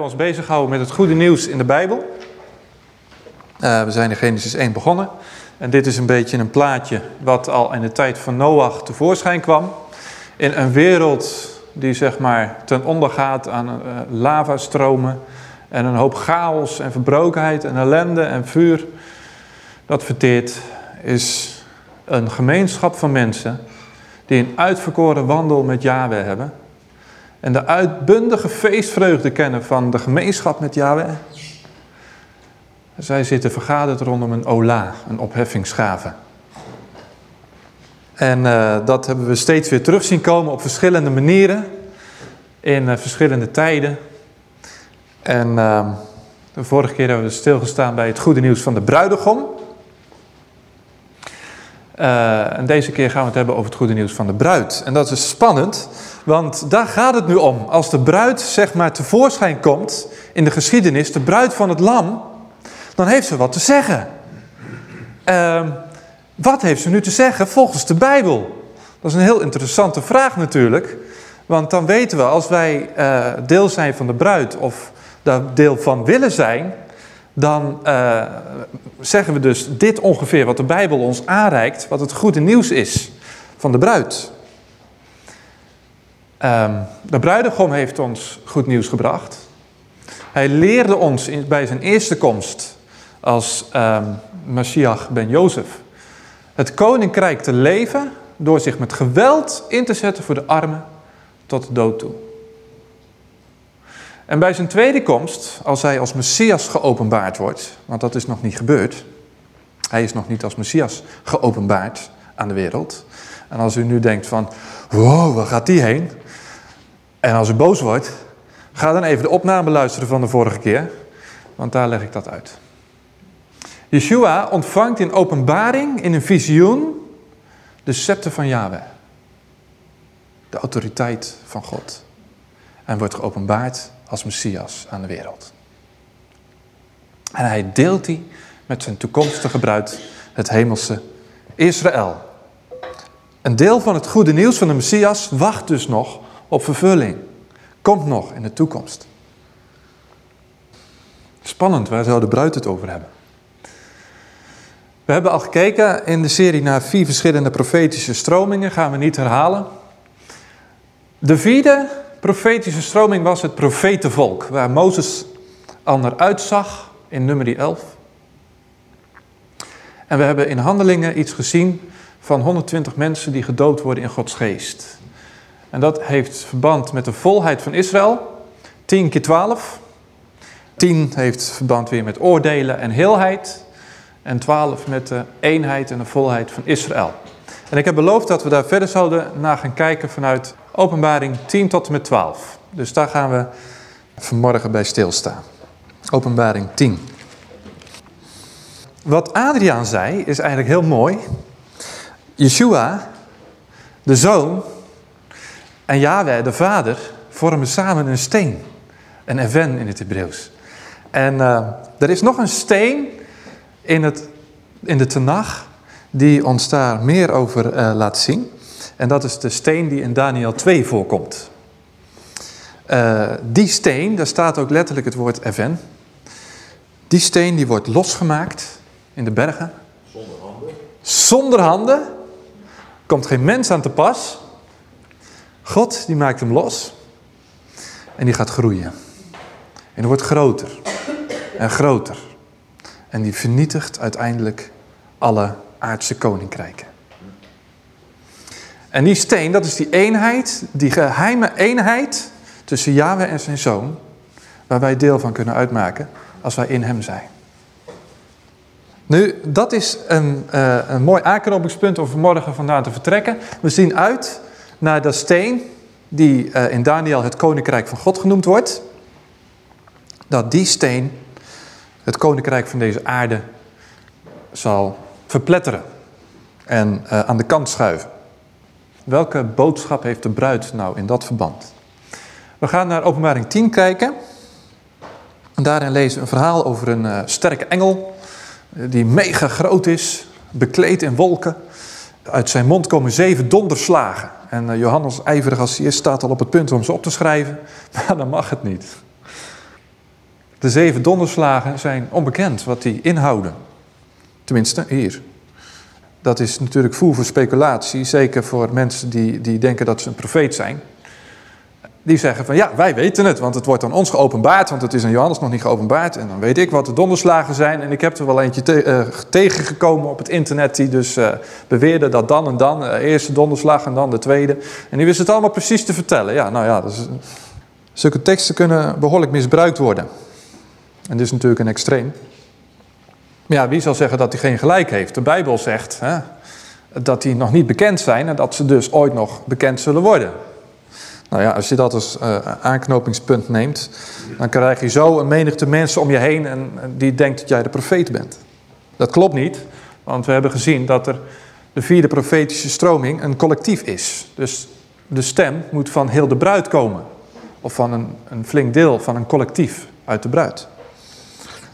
Ons bezig gehouden met het goede nieuws in de Bijbel. Uh, we zijn in Genesis 1 begonnen. En dit is een beetje een plaatje wat al in de tijd van Noach tevoorschijn kwam. In een wereld die zeg maar ten onder gaat aan uh, lavastromen. En een hoop chaos en verbrokenheid en ellende en vuur. Dat verteert is een gemeenschap van mensen die een uitverkoren wandel met Yahweh hebben. En de uitbundige feestvreugde kennen van de gemeenschap met Yahweh. Zij zitten vergaderd rondom een ola, een opheffingsgave. En uh, dat hebben we steeds weer terug zien komen op verschillende manieren. In uh, verschillende tijden. En uh, de vorige keer hebben we stilgestaan bij het goede nieuws van de bruidegom. Uh, en deze keer gaan we het hebben over het goede nieuws van de bruid. En dat is spannend, want daar gaat het nu om. Als de bruid zeg maar tevoorschijn komt in de geschiedenis, de bruid van het lam, dan heeft ze wat te zeggen. Uh, wat heeft ze nu te zeggen volgens de Bijbel? Dat is een heel interessante vraag natuurlijk. Want dan weten we, als wij uh, deel zijn van de bruid of daar deel van willen zijn, dan uh, zeggen we dus dit ongeveer wat de Bijbel ons aanreikt, wat het goede nieuws is van de bruid. Um, de bruidegom heeft ons goed nieuws gebracht. Hij leerde ons in, bij zijn eerste komst als um, Mashiach ben Jozef het koninkrijk te leven door zich met geweld in te zetten voor de armen tot de dood toe. En bij zijn tweede komst, als hij als Messias geopenbaard wordt, want dat is nog niet gebeurd. Hij is nog niet als Messias geopenbaard aan de wereld. En als u nu denkt van, wow, waar gaat die heen? En als u boos wordt, ga dan even de opname luisteren van de vorige keer, want daar leg ik dat uit. Yeshua ontvangt in openbaring, in een visioen, de scepter van Yahweh. De autoriteit van God. En wordt geopenbaard als Messias aan de wereld. En hij deelt die met zijn toekomstige bruid, het hemelse Israël. Een deel van het goede nieuws van de Messias wacht dus nog op vervulling. Komt nog in de toekomst. Spannend, waar zou de bruid het over hebben? We hebben al gekeken in de serie naar vier verschillende profetische stromingen, gaan we niet herhalen. De vierde profetische stroming was het profetenvolk, waar Mozes al naar uitzag in nummer 11. En we hebben in handelingen iets gezien van 120 mensen die gedood worden in Gods geest. En dat heeft verband met de volheid van Israël, 10 keer 12. 10 heeft verband weer met oordelen en heelheid. En 12 met de eenheid en de volheid van Israël. En ik heb beloofd dat we daar verder zouden naar gaan kijken vanuit Openbaring 10 tot en met 12. Dus daar gaan we vanmorgen bij stilstaan. Openbaring 10. Wat Adriaan zei is eigenlijk heel mooi. Yeshua, de zoon, en Yahweh, de vader, vormen samen een steen. Een even in het Hebreeuws. En uh, er is nog een steen in, het, in de Tenach die ons daar meer over uh, laat zien. En dat is de steen die in Daniel 2 voorkomt. Uh, die steen, daar staat ook letterlijk het woord even. Die steen die wordt losgemaakt in de bergen. Zonder handen. Zonder handen. Komt geen mens aan te pas. God die maakt hem los. En die gaat groeien. En die wordt groter. En groter. En die vernietigt uiteindelijk alle aardse koninkrijken. En die steen, dat is die eenheid, die geheime eenheid tussen Yahweh en zijn zoon, waar wij deel van kunnen uitmaken als wij in hem zijn. Nu, dat is een, uh, een mooi aanknopingspunt om vanmorgen vandaan te vertrekken. We zien uit naar de steen die uh, in Daniel het koninkrijk van God genoemd wordt. Dat die steen het koninkrijk van deze aarde zal verpletteren en uh, aan de kant schuiven. Welke boodschap heeft de bruid nou in dat verband? We gaan naar openbaring 10 kijken. En daarin lezen we een verhaal over een uh, sterke engel. Uh, die mega groot is, bekleed in wolken. Uit zijn mond komen zeven donderslagen. En uh, Johannes, ijverig als hij is, staat al op het punt om ze op te schrijven. Maar dan mag het niet. De zeven donderslagen zijn onbekend wat die inhouden. Tenminste, hier. Dat is natuurlijk voer voor speculatie, zeker voor mensen die, die denken dat ze een profeet zijn. Die zeggen van ja, wij weten het, want het wordt aan ons geopenbaard, want het is aan Johannes nog niet geopenbaard. En dan weet ik wat de donderslagen zijn. En ik heb er wel eentje te, uh, tegengekomen op het internet die dus uh, beweerde dat dan en dan, uh, eerste donderslag en dan de tweede. En die wist het allemaal precies te vertellen. Ja, nou ja, zulke teksten kunnen behoorlijk misbruikt worden. En dit is natuurlijk een extreem. Ja, wie zal zeggen dat hij geen gelijk heeft? De Bijbel zegt hè, dat die nog niet bekend zijn en dat ze dus ooit nog bekend zullen worden. Nou ja, als je dat als uh, aanknopingspunt neemt, dan krijg je zo een menigte mensen om je heen en die denkt dat jij de profeet bent. Dat klopt niet, want we hebben gezien dat er de vierde profetische stroming een collectief is. Dus de stem moet van heel de bruid komen. Of van een, een flink deel van een collectief uit de bruid.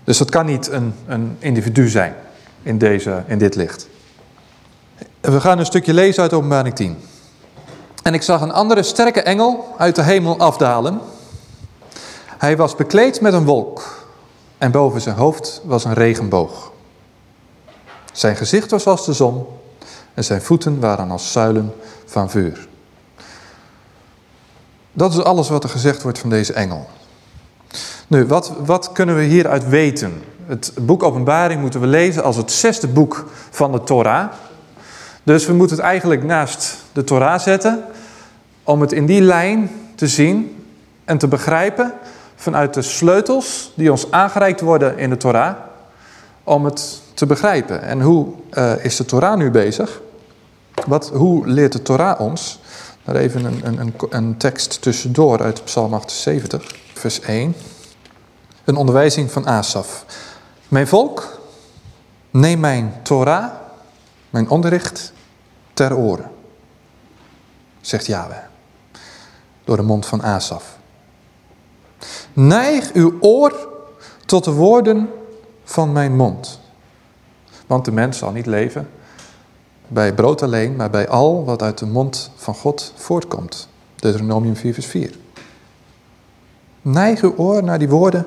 Dus dat kan niet een, een individu zijn in, deze, in dit licht. We gaan een stukje lezen uit openbaring 10. En ik zag een andere sterke engel uit de hemel afdalen. Hij was bekleed met een wolk en boven zijn hoofd was een regenboog. Zijn gezicht was als de zon en zijn voeten waren als zuilen van vuur. Dat is alles wat er gezegd wordt van deze engel. Nu, wat, wat kunnen we hieruit weten? Het boek Openbaring moeten we lezen als het zesde boek van de Torah. Dus we moeten het eigenlijk naast de Torah zetten om het in die lijn te zien en te begrijpen vanuit de sleutels die ons aangereikt worden in de Torah, om het te begrijpen. En hoe uh, is de Torah nu bezig? Wat, hoe leert de Torah ons? Daar even een, een, een tekst tussendoor uit Psalm 78, vers 1. Een onderwijzing van Asaf. Mijn volk, neem mijn Torah, mijn onderricht, ter oren. Zegt Yahweh door de mond van Asaf. Neig uw oor tot de woorden van mijn mond. Want de mens zal niet leven bij brood alleen, maar bij al wat uit de mond van God voortkomt. Deuteronomium 4 vers 4. Neig uw oor naar die woorden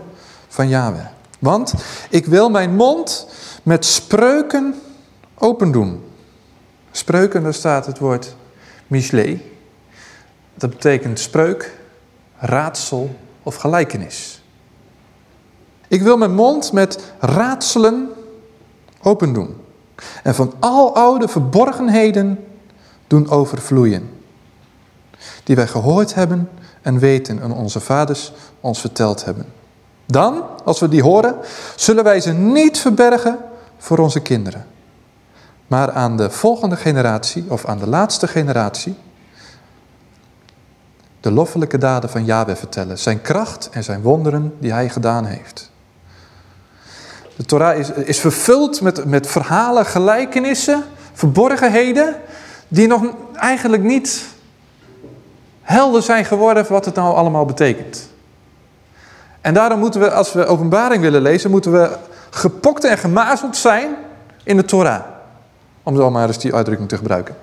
van Yahweh. Want ik wil mijn mond met spreuken open doen. Spreuken, daar staat het woord misle. Dat betekent spreuk, raadsel of gelijkenis. Ik wil mijn mond met raadselen open doen. En van al oude verborgenheden doen overvloeien. Die wij gehoord hebben en weten en onze vaders ons verteld hebben. Dan, als we die horen, zullen wij ze niet verbergen voor onze kinderen. Maar aan de volgende generatie of aan de laatste generatie de loffelijke daden van Yahweh vertellen. Zijn kracht en zijn wonderen die hij gedaan heeft. De Torah is, is vervuld met, met verhalen, gelijkenissen, verborgenheden, die nog eigenlijk niet helder zijn geworden wat het nou allemaal betekent. En daarom moeten we, als we openbaring willen lezen, moeten we gepokt en gemazeld zijn in de Torah. Om zo maar eens die uitdrukking te gebruiken.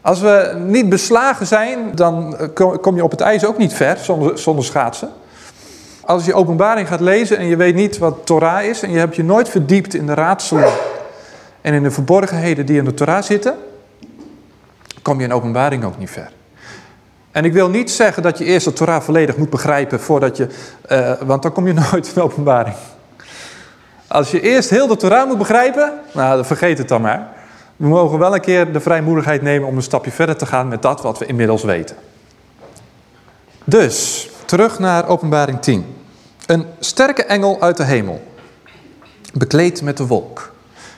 Als we niet beslagen zijn, dan kom je op het ijs ook niet ver zonder, zonder schaatsen. Als je openbaring gaat lezen en je weet niet wat Torah is... en je hebt je nooit verdiept in de raadselen en in de verborgenheden die in de Torah zitten... kom je in openbaring ook niet ver. En ik wil niet zeggen dat je eerst de Torah volledig moet begrijpen voordat je... Uh, want dan kom je nooit in openbaring. Als je eerst heel de Torah moet begrijpen, nou, vergeet het dan maar. We mogen wel een keer de vrijmoedigheid nemen om een stapje verder te gaan met dat wat we inmiddels weten. Dus, terug naar openbaring 10. Een sterke engel uit de hemel, bekleed met de wolk.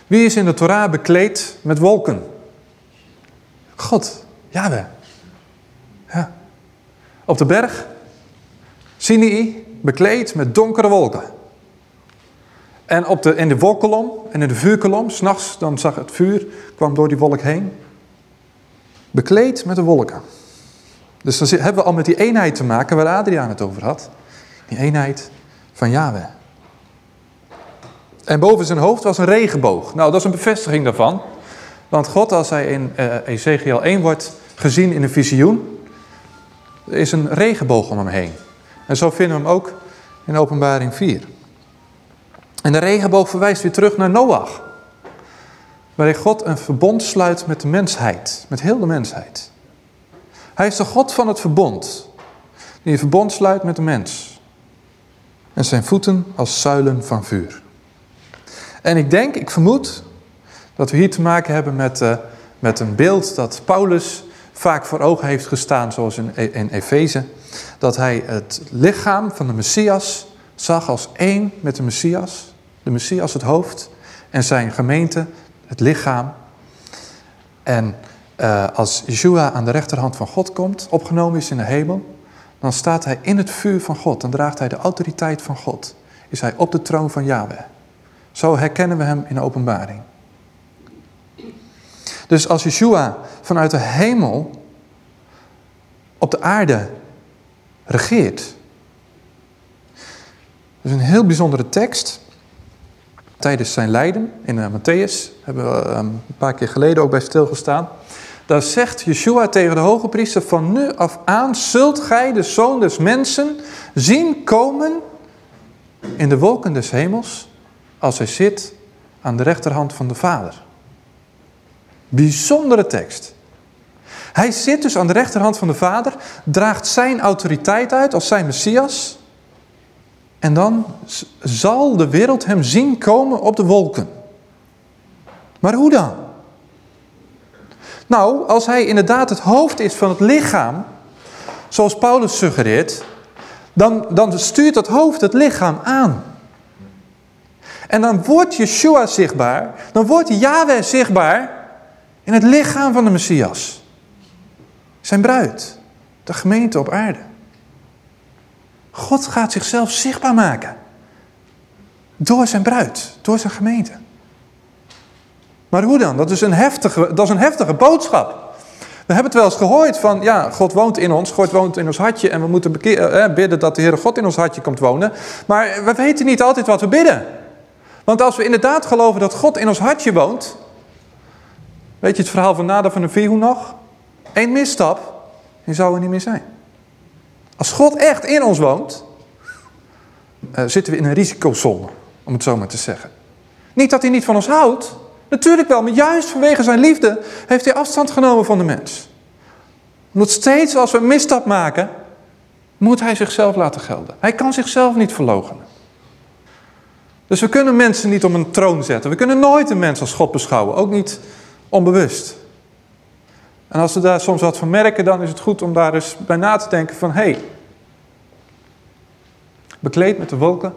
Wie is in de Torah bekleed met wolken? God, Yahweh. Op de berg, Sinai, bekleed met donkere wolken. En op de, in de wolkolom en in de vuurkolom, s'nachts, dan zag het vuur, kwam door die wolk heen. Bekleed met de wolken. Dus dan hebben we al met die eenheid te maken waar Adriaan het over had. Die eenheid van Yahweh. En boven zijn hoofd was een regenboog. Nou, dat is een bevestiging daarvan. Want God, als hij in uh, Ezekiel 1 wordt gezien in een visioen, er is een regenboog om hem heen. En zo vinden we hem ook in openbaring 4. En de regenboog verwijst weer terug naar Noach. Waarin God een verbond sluit met de mensheid, met heel de mensheid. Hij is de God van het verbond, die een verbond sluit met de mens. En zijn voeten als zuilen van vuur. En ik denk, ik vermoed, dat we hier te maken hebben met, uh, met een beeld dat Paulus vaak voor ogen heeft gestaan, zoals in, in Efeze. Dat hij het lichaam van de Messias zag als één met de Messias. De Messias het hoofd en zijn gemeente het lichaam. En uh, als Yeshua aan de rechterhand van God komt, opgenomen is in de hemel, dan staat hij in het vuur van God. Dan draagt hij de autoriteit van God. Is hij op de troon van Yahweh. Zo herkennen we hem in de openbaring. Dus als Yeshua vanuit de hemel op de aarde regeert. Is een heel bijzondere tekst. Tijdens zijn lijden in uh, Matthäus, hebben we um, een paar keer geleden ook bij stilgestaan. Daar zegt Yeshua tegen de hoge priester, van nu af aan zult gij de zoon des mensen zien komen in de wolken des hemels, als hij zit aan de rechterhand van de Vader. Bijzondere tekst. Hij zit dus aan de rechterhand van de Vader, draagt zijn autoriteit uit als zijn Messias. En dan zal de wereld hem zien komen op de wolken. Maar hoe dan? Nou, als hij inderdaad het hoofd is van het lichaam, zoals Paulus suggereert, dan, dan stuurt dat hoofd het lichaam aan. En dan wordt Yeshua zichtbaar, dan wordt Yahweh zichtbaar in het lichaam van de Messias. Zijn bruid, de gemeente op aarde. God gaat zichzelf zichtbaar maken. Door zijn bruid, door zijn gemeente. Maar hoe dan? Dat is een heftige, dat is een heftige boodschap. We hebben het wel eens gehoord van, ja, God woont in ons, God woont in ons hartje en we moeten eh, bidden dat de Heere God in ons hartje komt wonen. Maar we weten niet altijd wat we bidden. Want als we inderdaad geloven dat God in ons hartje woont, weet je het verhaal van Nada van de Vihu nog? Eén misstap, en zou er niet meer zijn. Als God echt in ons woont, uh, zitten we in een risicozone, om het zo maar te zeggen. Niet dat hij niet van ons houdt, natuurlijk wel, maar juist vanwege zijn liefde heeft hij afstand genomen van de mens. Omdat steeds als we een misstap maken, moet hij zichzelf laten gelden. Hij kan zichzelf niet verloochenen. Dus we kunnen mensen niet op een troon zetten. We kunnen nooit een mens als God beschouwen, ook niet onbewust. En als we daar soms wat van merken, dan is het goed om daar eens bij na te denken van... hé, hey, bekleed met de wolken,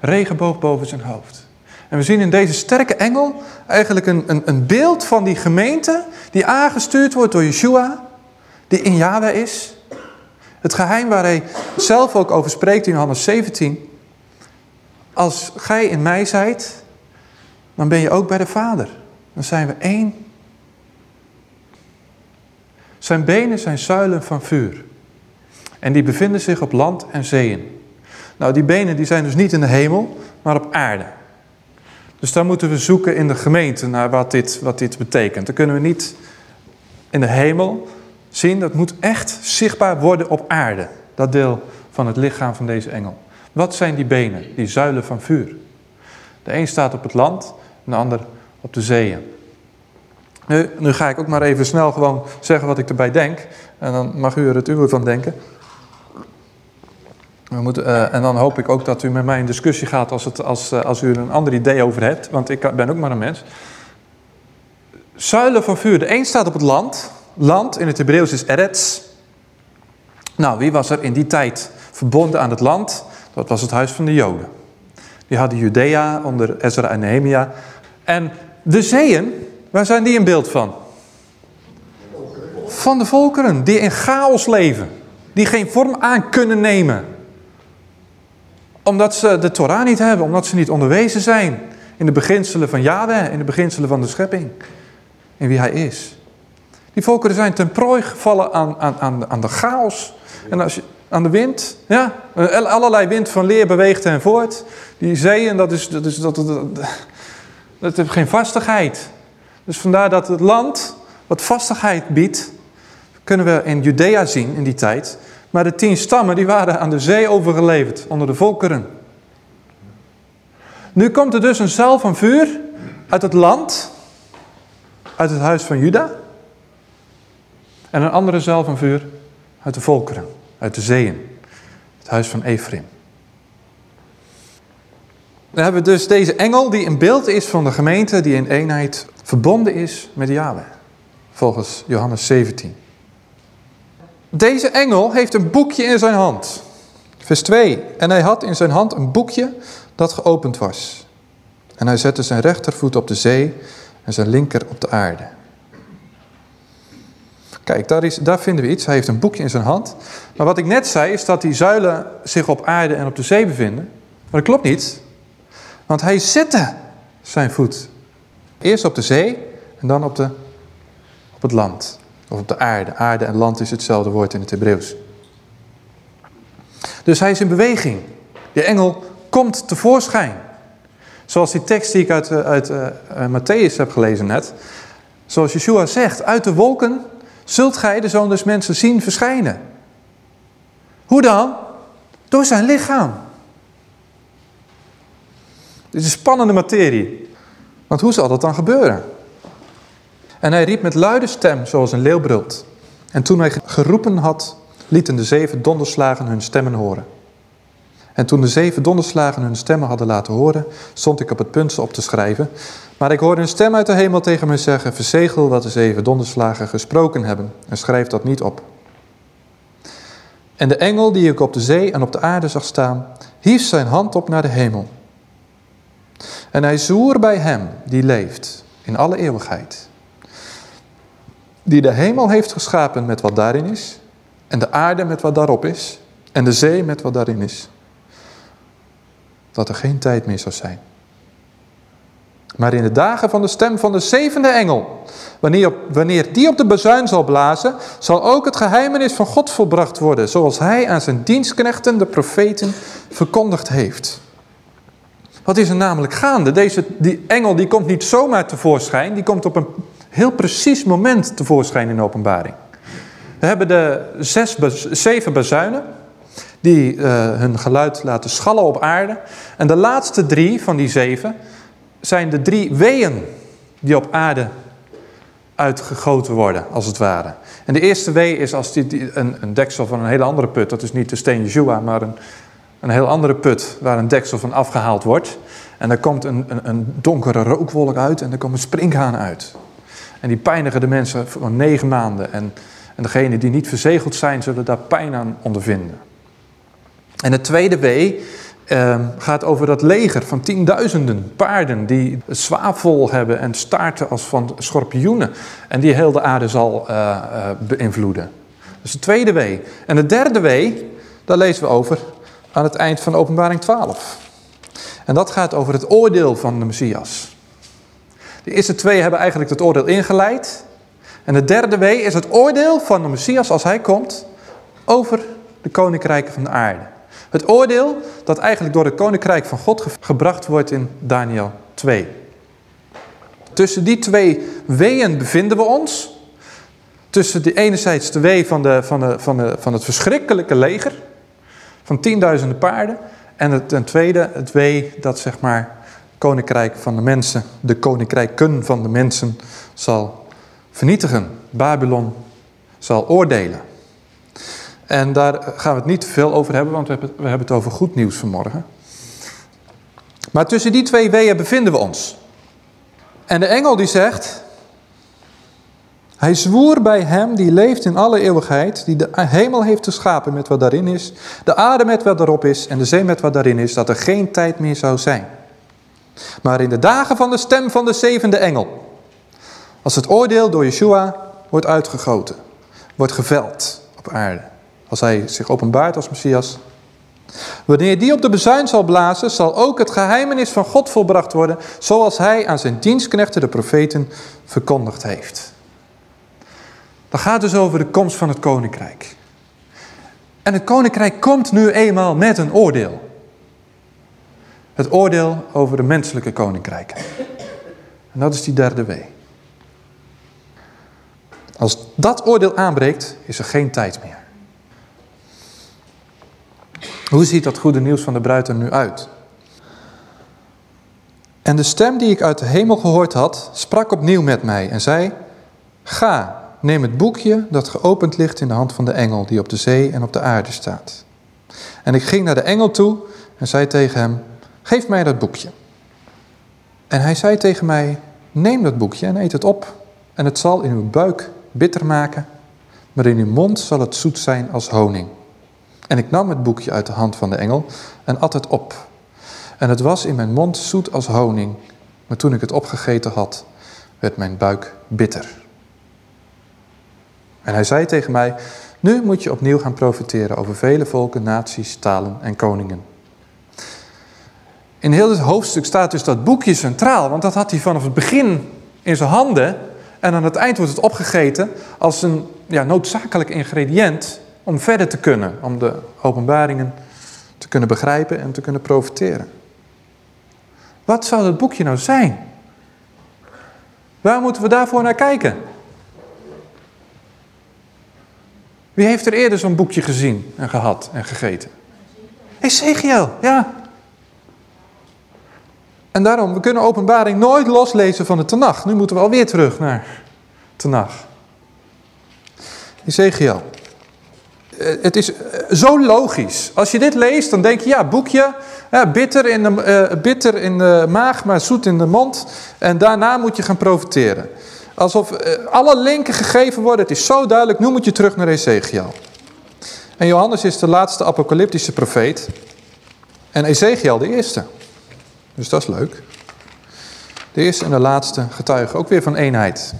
regenboog boven zijn hoofd. En we zien in deze sterke engel eigenlijk een, een, een beeld van die gemeente... die aangestuurd wordt door Yeshua, die in Yahweh is. Het geheim waar hij zelf ook over spreekt in Johannes 17... Als gij in mij zijt, dan ben je ook bij de Vader. Dan zijn we één zijn benen zijn zuilen van vuur. En die bevinden zich op land en zeeën. Nou, die benen die zijn dus niet in de hemel, maar op aarde. Dus daar moeten we zoeken in de gemeente naar wat dit, wat dit betekent. Dan kunnen we niet in de hemel zien. Dat moet echt zichtbaar worden op aarde. Dat deel van het lichaam van deze engel. Wat zijn die benen, die zuilen van vuur? De een staat op het land, de ander op de zeeën. Nu, nu ga ik ook maar even snel gewoon zeggen wat ik erbij denk. En dan mag u er het uwe van denken. We moeten, uh, en dan hoop ik ook dat u met mij in discussie gaat als, het, als, uh, als u er een ander idee over hebt. Want ik ben ook maar een mens. Zuilen van vuur. De een staat op het land. Land in het Hebreeuws is Eretz. Nou, wie was er in die tijd verbonden aan het land? Dat was het huis van de Joden. Die hadden Judea onder Ezra en Nehemia. En de zeeën, Waar zijn die een beeld van? Van de volkeren, die in chaos leven. Die geen vorm aan kunnen nemen. Omdat ze de Torah niet hebben, omdat ze niet onderwezen zijn. In de beginselen van Yahweh, in de beginselen van de schepping. In wie hij is. Die volkeren zijn ten prooi gevallen aan, aan, aan, aan de chaos. En als je, aan de wind, ja, allerlei wind van leer beweegt hen voort. Die zeeën, dat is, dat is, dat, dat, heeft geen vastigheid. Dus vandaar dat het land wat vastigheid biedt, kunnen we in Judea zien in die tijd. Maar de tien stammen die waren aan de zee overgeleverd, onder de volkeren. Nu komt er dus een zuil van vuur uit het land, uit het huis van Juda. En een andere zuil van vuur uit de volkeren, uit de zeeën, het huis van Ephraim. Dan hebben we dus deze engel die een beeld is van de gemeente die in eenheid verbonden is met Yahweh. Volgens Johannes 17. Deze engel heeft een boekje in zijn hand. Vers 2. En hij had in zijn hand een boekje dat geopend was. En hij zette zijn rechtervoet op de zee en zijn linker op de aarde. Kijk, daar, is, daar vinden we iets. Hij heeft een boekje in zijn hand. Maar wat ik net zei is dat die zuilen zich op aarde en op de zee bevinden. Maar dat klopt niet. Want hij zette zijn voet. Eerst op de zee en dan op, de, op het land. Of op de aarde. Aarde en land is hetzelfde woord in het Hebreeuws. Dus hij is in beweging. De engel komt tevoorschijn. Zoals die tekst die ik uit, eh, uit uh, Matthäus heb gelezen net. Zoals Yeshua zegt, uit de wolken zult gij de zoon des mensen zien verschijnen. Hoe dan? Door zijn lichaam. Dit is spannende materie. Want hoe zal dat dan gebeuren? En hij riep met luide stem, zoals een leeuw brult. En toen hij geroepen had, lieten de zeven donderslagen hun stemmen horen. En toen de zeven donderslagen hun stemmen hadden laten horen, stond ik op het punt ze op te schrijven. Maar ik hoorde een stem uit de hemel tegen mij zeggen, verzegel wat de zeven donderslagen gesproken hebben en schrijf dat niet op. En de engel die ik op de zee en op de aarde zag staan, hief zijn hand op naar de hemel. En hij zwoer bij hem die leeft in alle eeuwigheid. Die de hemel heeft geschapen met wat daarin is, en de aarde met wat daarop is, en de zee met wat daarin is. Dat er geen tijd meer zou zijn. Maar in de dagen van de stem van de zevende engel, wanneer, wanneer die op de bezuin zal blazen, zal ook het geheimenis van God volbracht worden, zoals hij aan zijn dienstknechten, de profeten, verkondigd heeft. Wat is er namelijk gaande? Deze die engel die komt niet zomaar tevoorschijn, die komt op een heel precies moment tevoorschijn in de openbaring. We hebben de zes, zeven bazuinen die uh, hun geluid laten schallen op aarde. En de laatste drie van die zeven zijn de drie weeën die op aarde uitgegoten worden, als het ware. En de eerste wee is als die, een, een, deksel van een hele andere put, dat is niet de steen Jeshua, maar een, een heel andere put waar een deksel van afgehaald wordt. En daar komt een, een, een donkere rookwolk uit en er komen sprinkhanen uit. En die pijnigen de mensen voor negen maanden. En, en degenen die niet verzegeld zijn, zullen daar pijn aan ondervinden. En het tweede wee uh, gaat over dat leger van tienduizenden paarden die zwavel hebben en staarten als van schorpioenen. En die heel de aarde zal uh, uh, beïnvloeden. Dus het tweede wee. En het derde wee, daar lezen we over aan het eind van openbaring 12. En dat gaat over het oordeel van de Messias. De eerste twee hebben eigenlijk het oordeel ingeleid. En het derde wee is het oordeel van de Messias als hij komt over de koninkrijken van de aarde. Het oordeel dat eigenlijk door het koninkrijk van God gebracht wordt in Daniel 2. Tussen die twee weeën bevinden we ons. Tussen de enerzijds de wee de, van, de, van, de, van het verschrikkelijke leger van tienduizenden paarden. En het, ten tweede het wee dat zeg maar koninkrijk van de mensen, de koninkrijken van de mensen zal vernietigen. Babylon zal oordelen. En daar gaan we het niet veel over hebben, want we hebben, we hebben het over goed nieuws vanmorgen. Maar tussen die twee weeën bevinden we ons. En de engel die zegt, hij zwoer bij hem die leeft in alle eeuwigheid, die de hemel heeft geschapen met wat daarin is, de aarde met wat daarop is en de zee met wat daarin is, dat er geen tijd meer zou zijn. Maar in de dagen van de stem van de zevende engel, als het oordeel door Yeshua wordt uitgegoten, wordt geveld op aarde, als hij zich openbaart als Messias. Wanneer die op de bezuin zal blazen, zal ook het geheimenis van God volbracht worden, zoals hij aan zijn dienstknechten, de profeten, verkondigd heeft. Dat gaat dus over de komst van het koninkrijk. En het koninkrijk komt nu eenmaal met een oordeel. Het oordeel over de menselijke koninkrijken. En dat is die derde wee. Als dat oordeel aanbreekt, is er geen tijd meer. Hoe ziet dat goede nieuws van de bruid er nu uit? En de stem die ik uit de hemel gehoord had, sprak opnieuw met mij en zei... Ga, neem het boekje dat geopend ligt in de hand van de engel die op de zee en op de aarde staat. En ik ging naar de engel toe en zei tegen hem, geef mij dat boekje. En hij zei tegen mij, neem dat boekje en eet het op. En het zal in uw buik bitter maken, maar in uw mond zal het zoet zijn als honing. En ik nam het boekje uit de hand van de engel en at het op. En het was in mijn mond zoet als honing, maar toen ik het opgegeten had, werd mijn buik bitter. En hij zei tegen mij, nu moet je opnieuw gaan profiteren over vele volken, naties, talen en koningen. In heel het hoofdstuk staat dus dat boekje centraal, want dat had hij vanaf het begin in zijn handen. En aan het eind wordt het opgegeten als een ja, noodzakelijk ingrediënt om verder te kunnen, om de openbaringen te kunnen begrijpen en te kunnen profiteren. Wat zou dat boekje nou zijn? Waar moeten we daarvoor naar kijken? Wie heeft er eerder zo'n boekje gezien en gehad en gegeten? Ezekiel, ja. En daarom, we kunnen openbaring nooit loslezen van de Tenach. Nu moeten we alweer terug naar Tenach. Ezekiel. Eh, het is eh, zo logisch. Als je dit leest, dan denk je, ja, boekje, bitter, in de, uh, bitter in de maag, maar zoet in de mond. En daarna moet je gaan profiteren. Alsof alle linken gegeven worden. Het is zo duidelijk, nu moet je terug naar Ezekiel. En Johannes is de laatste apocalyptische profeet. En Ezekiel de eerste. Dus dat is leuk. De eerste en de laatste getuigen, ook weer van eenheid.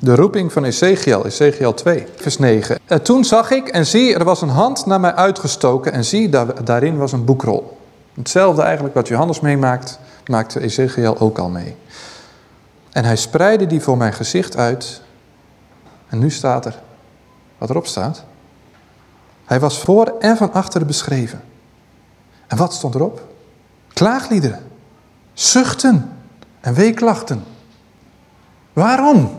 De roeping van Ezekiel, Ezekiel 2, vers 9. En toen zag ik en zie, er was een hand naar mij uitgestoken en zie, daar, daarin was een boekrol. Hetzelfde eigenlijk wat Johannes meemaakt, maakte Ezekiel ook al mee. En hij spreidde die voor mijn gezicht uit. En nu staat er, wat erop staat. Hij was voor en van achteren beschreven. En wat stond erop? Klaagliederen, zuchten en weeklachten. Waarom?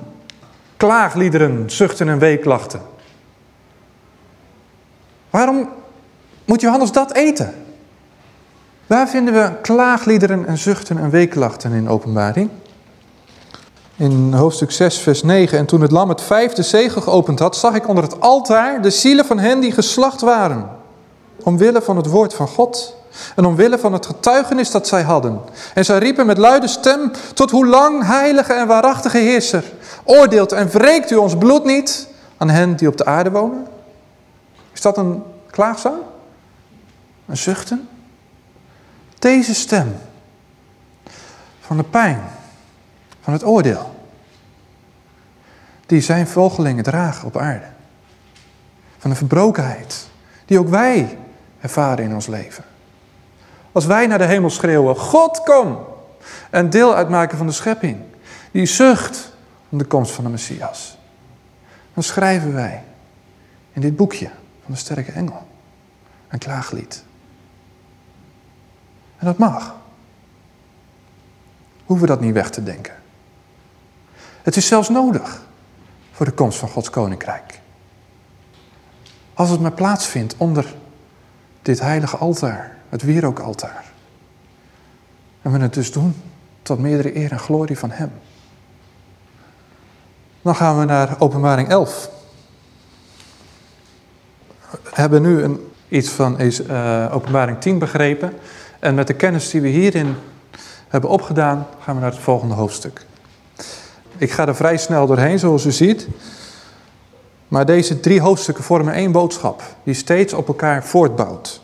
Klaagliederen, zuchten en weeklachten. Waarom moet Johannes dat eten? Waar vinden we klaagliederen en zuchten en weeklachten in openbaring? In hoofdstuk 6 vers 9. En toen het lam het vijfde zegel geopend had, zag ik onder het altaar de zielen van hen die geslacht waren. Omwille van het woord van God en omwille van het getuigenis dat zij hadden. En zij riepen met luide stem, tot hoe lang, heilige en waarachtige heerser, oordeelt en wreekt u ons bloed niet aan hen die op de aarde wonen? Is dat een klaagzang? Een zuchten? Deze stem van de pijn, van het oordeel, die zijn volgelingen dragen op aarde. Van de verbrokenheid, die ook wij ervaren in ons leven. Als wij naar de hemel schreeuwen, God kom! En deel uitmaken van de schepping. Die zucht om de komst van de Messias. Dan schrijven wij in dit boekje van de sterke engel een klaaglied. En dat mag. Hoeven we dat niet weg te denken. Het is zelfs nodig voor de komst van Gods koninkrijk. Als het maar plaatsvindt onder dit heilige altaar het wierookaltaar. En we het dus doen tot meerdere eer en glorie van Hem. Dan gaan we naar openbaring 11. We hebben nu een, iets van uh, openbaring 10 begrepen. En met de kennis die we hierin hebben opgedaan, gaan we naar het volgende hoofdstuk. Ik ga er vrij snel doorheen, zoals u ziet. Maar deze drie hoofdstukken vormen één boodschap, die steeds op elkaar voortbouwt.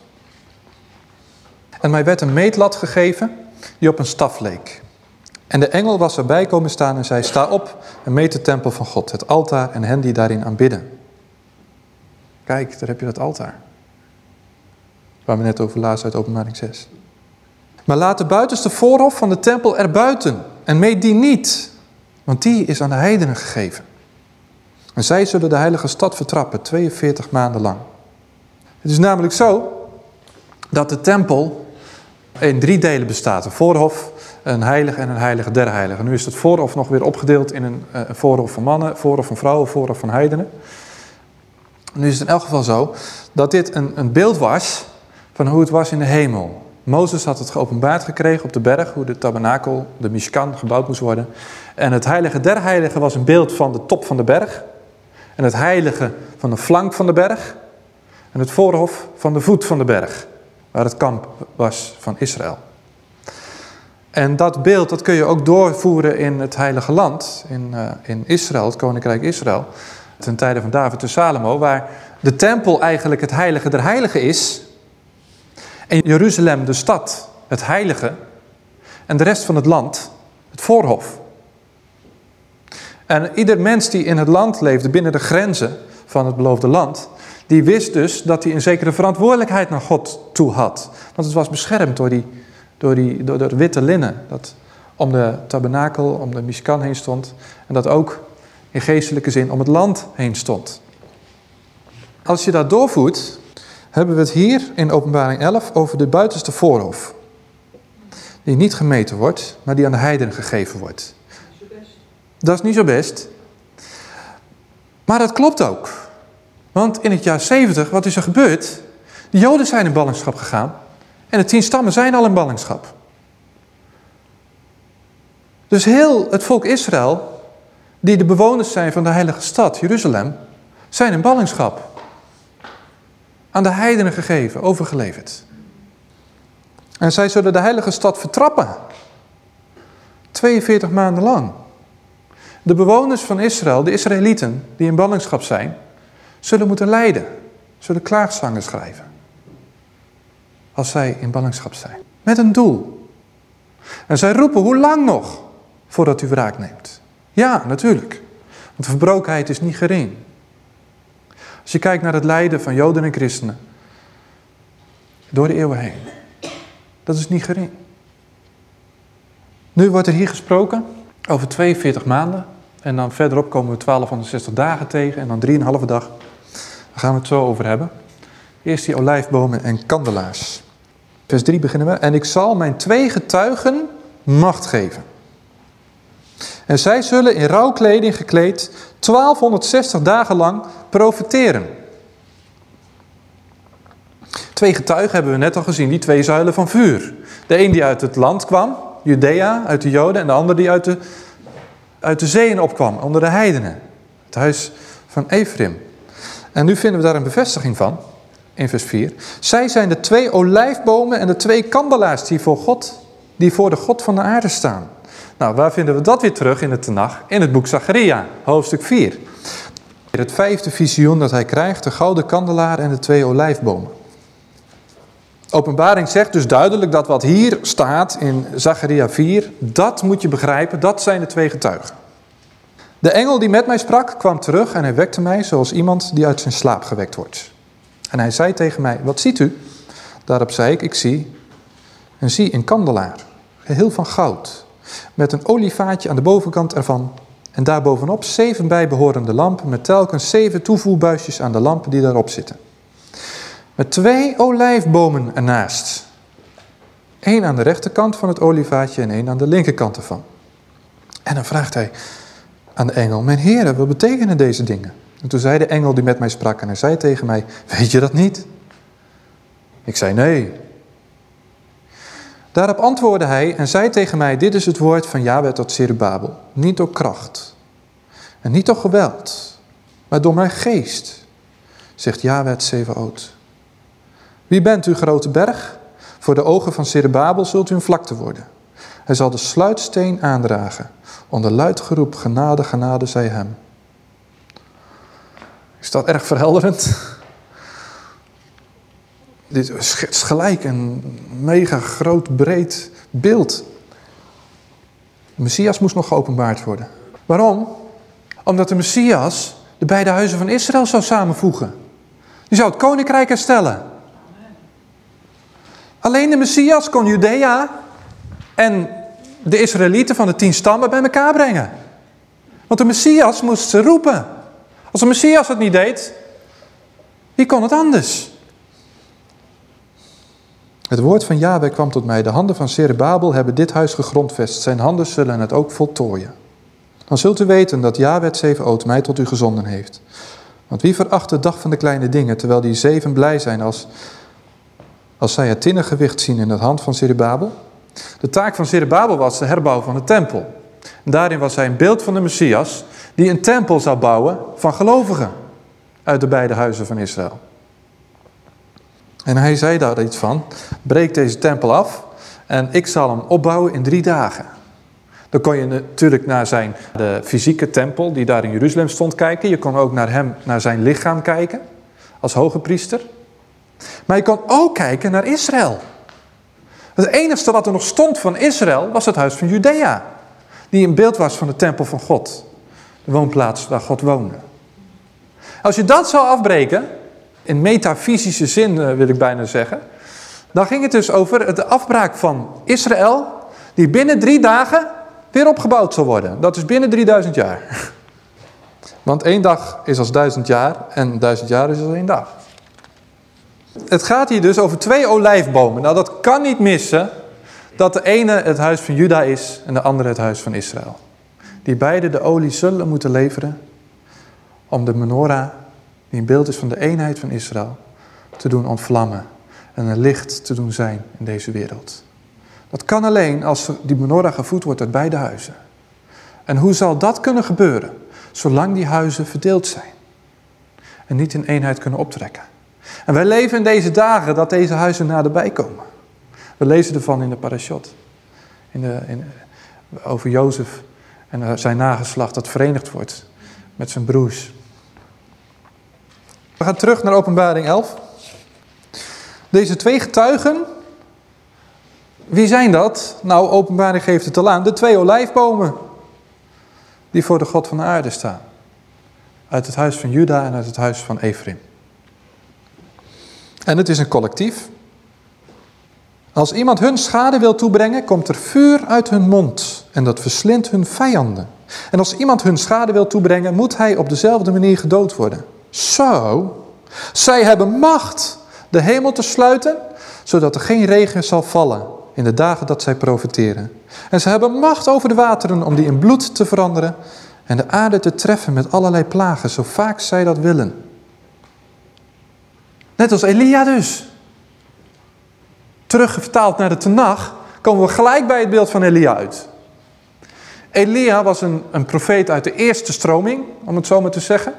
En mij werd een meetlat gegeven die op een staf leek. En de engel was erbij komen staan en zei, sta op en meet de tempel van God, het altaar en hen die daarin aanbidden. Kijk, daar heb je dat altaar. Waar we net over lazen uit openbaring 6. Maar laat de buitenste voorhof van de tempel erbuiten en meet die niet, want die is aan de heidenen gegeven. En zij zullen de heilige stad vertrappen, 42 maanden lang. Het is namelijk zo dat de tempel in drie delen bestaat. Een voorhof, een heilige en een heilige der heilige. Nu is het voorhof nog weer opgedeeld in een, eh, voorhof van mannen, voorhof van vrouwen, voorhof van heidenen. Nu is het in elk geval zo dat dit een, een beeld was van hoe het was in de hemel. Mozes had het geopenbaard gekregen op de berg, hoe de tabernakel, de Mishkan, gebouwd moest worden. En het heilige der heiligen was een beeld van de top van de berg. En het heilige van de flank van de berg. En het voorhof van de voet van de berg, waar het kamp was van Israël. En dat beeld dat kun je ook doorvoeren in het heilige land, in, uh, in Israël, het koninkrijk Israël. Ten tijde van David en Salomo, waar de tempel eigenlijk het heilige der heiligen is. En Jeruzalem, de stad, het heilige. En de rest van het land, het voorhof. En ieder mens die in het land leefde, binnen de grenzen van het beloofde land, die wist dus dat hij een zekere verantwoordelijkheid naar God toe had. Want het was beschermd door, die, door, die, door dat witte linnen dat om de tabernakel, om de Mishkan heen stond. En dat ook in geestelijke zin om het land heen stond. Als je dat doorvoert, hebben we het hier in openbaring 11 over de buitenste voorhof. Die niet gemeten wordt, maar die aan de heidenen gegeven wordt. Dat is niet zo best. Maar dat klopt ook. Want in het jaar 70, wat is er gebeurd? De Joden zijn in ballingschap gegaan. En de tien stammen zijn al in ballingschap. Dus heel het volk Israël, die de bewoners zijn van de heilige stad, Jeruzalem, zijn in ballingschap. Aan de heidenen gegeven, overgeleverd. En zij zullen de heilige stad vertrappen. 42 maanden lang. De bewoners van Israël, de Israëlieten die in ballingschap zijn, zullen moeten lijden. Zullen klaagzangen schrijven. Als zij in ballingschap zijn. Met een doel. En zij roepen, hoe lang nog voordat u wraak neemt? Ja, natuurlijk. Want de verbrokenheid is niet gering. Als je kijkt naar het lijden van Joden en christenen. Door de eeuwen heen. Dat is niet gering. Nu wordt er hier gesproken over 42 maanden. En dan verderop komen we 1260 dagen tegen en dan 3,5 dag. Daar gaan we het zo over hebben. Eerst die olijfbomen en kandelaars. Vers 3 beginnen we. En ik zal mijn twee getuigen macht geven. En zij zullen in rouwkleding gekleed 1260 dagen lang profiteren. Twee getuigen hebben we net al gezien, die twee zuilen van vuur. De een die uit het land kwam, Judea, uit de Joden, en de ander die uit de, uit de zeeën opkwam, onder de heidenen. Het huis van Ephraim. En nu vinden we daar een bevestiging van, in vers 4. Zij zijn de twee olijfbomen en de twee kandelaars die voor, God, die voor de God van de aarde staan. Nou, waar vinden we dat weer terug in het Tenach? In het boek Zacharia, hoofdstuk 4. Het vijfde visioen dat hij krijgt, de gouden kandelaar en de twee olijfbomen. Openbaring zegt dus duidelijk dat wat hier staat in Zacharia 4, dat moet je begrijpen, dat zijn de twee getuigen. De engel die met mij sprak kwam terug en hij wekte mij zoals iemand die uit zijn slaap gewekt wordt. En hij zei tegen mij, wat ziet u? Daarop zei ik, ik zie en zie een kandelaar, geheel van goud, met een olievaatje aan de bovenkant ervan en daarbovenop zeven bijbehorende lampen met telkens zeven toevoerbuisjes aan de lampen die daarop zitten. Met twee olijfbomen ernaast. Eén aan de rechterkant van het olievaatje en één aan de linkerkant ervan. En dan vraagt hij aan de engel, mijn heren, wat betekenen deze dingen? En toen zei de engel die met mij sprak en hij zei tegen mij, weet je dat niet? Ik zei nee. Daarop antwoordde hij en zei tegen mij, dit is het woord van Yahweh tot Zerubabel. Niet door kracht en niet door geweld, maar door mijn geest, zegt Yahweh het Zevaot. Wie bent u, grote berg? Voor de ogen van Zerubabel zult u een vlakte worden. Hij zal de sluitsteen aandragen. Onder luid geroep, genade, genade, zij hem. Is dat erg verhelderend? Dit schetst gelijk een mega groot, breed beeld. De Messias moest nog geopenbaard worden. Waarom? Omdat de Messias de beide huizen van Israël zou samenvoegen. Die zou het koninkrijk herstellen. Alleen de Messias kon Judea en de Israëlieten van de tien stammen bij elkaar brengen. Want de Messias moest ze roepen. Als de Messias het niet deed, wie kon het anders? Het woord van Yahweh kwam tot mij. De handen van Zerubbabel hebben dit huis gegrondvest. Zijn handen zullen het ook voltooien. Dan zult u weten dat Yahweh zeven mij tot u gezonden heeft. Want wie veracht de dag van de kleine dingen, terwijl die zeven blij zijn als als zij het tinnengewicht zien in de hand van Zerubabel. De taak van Zerubabel was de herbouw van de tempel. En daarin was hij een beeld van de Messias die een tempel zou bouwen van gelovigen uit de beide huizen van Israël. En hij zei daar iets van, breek deze tempel af en ik zal hem opbouwen in drie dagen. Dan kon je natuurlijk naar zijn de fysieke tempel die daar in Jeruzalem stond kijken. Je kon ook naar hem, naar zijn lichaam kijken als hoge priester. Maar je kon ook kijken naar Israël. Het enige wat er nog stond van Israël was het huis van Judea. Die een beeld was van de tempel van God. De woonplaats waar God woonde. Als je dat zou afbreken, in metafysische zin eh, wil ik bijna zeggen. Dan ging het dus over de afbraak van Israël, die binnen drie dagen weer opgebouwd zal worden. Dat is binnen 3000 jaar. Want één dag is als duizend jaar en duizend jaar is als één dag. Het gaat hier dus over twee olijfbomen. Nou, dat kan niet missen dat de ene het huis van Juda is en de andere het huis van Israël. Die beide de olie zullen moeten leveren om de menorah, die een beeld is van de eenheid van Israël, te doen ontvlammen en een licht te doen zijn in deze wereld. Dat kan alleen als die menorah gevoed wordt uit beide huizen. En hoe zal dat kunnen gebeuren? Zolang die huizen verdeeld zijn. En niet in eenheid kunnen optrekken. En wij leven in deze dagen dat deze huizen naderbij komen. We lezen ervan in de parashot. In de, in, over Jozef en zijn nageslacht dat verenigd wordt met zijn broers. We gaan terug naar openbaring 11. Deze twee getuigen, wie zijn dat? Nou, openbaring geeft het al aan. De twee olijfbomen die voor de God van de aarde staan. Uit het huis van Juda en uit het huis van Ephraim. En het is een collectief. Als iemand hun schade wil toebrengen, komt er vuur uit hun mond en dat verslindt hun vijanden. En als iemand hun schade wil toebrengen, moet hij op dezelfde manier gedood worden. Zo, zij hebben macht de hemel te sluiten, zodat er geen regen zal vallen in de dagen dat zij profiteren. En ze hebben macht over de wateren om die in bloed te veranderen en de aarde te treffen met allerlei plagen, zo vaak zij dat willen. Net als Elia dus. Terugvertaald naar de Tenach, komen we gelijk bij het beeld van Elia uit. Elia was een, een profeet uit de eerste stroming, om het zo maar te zeggen.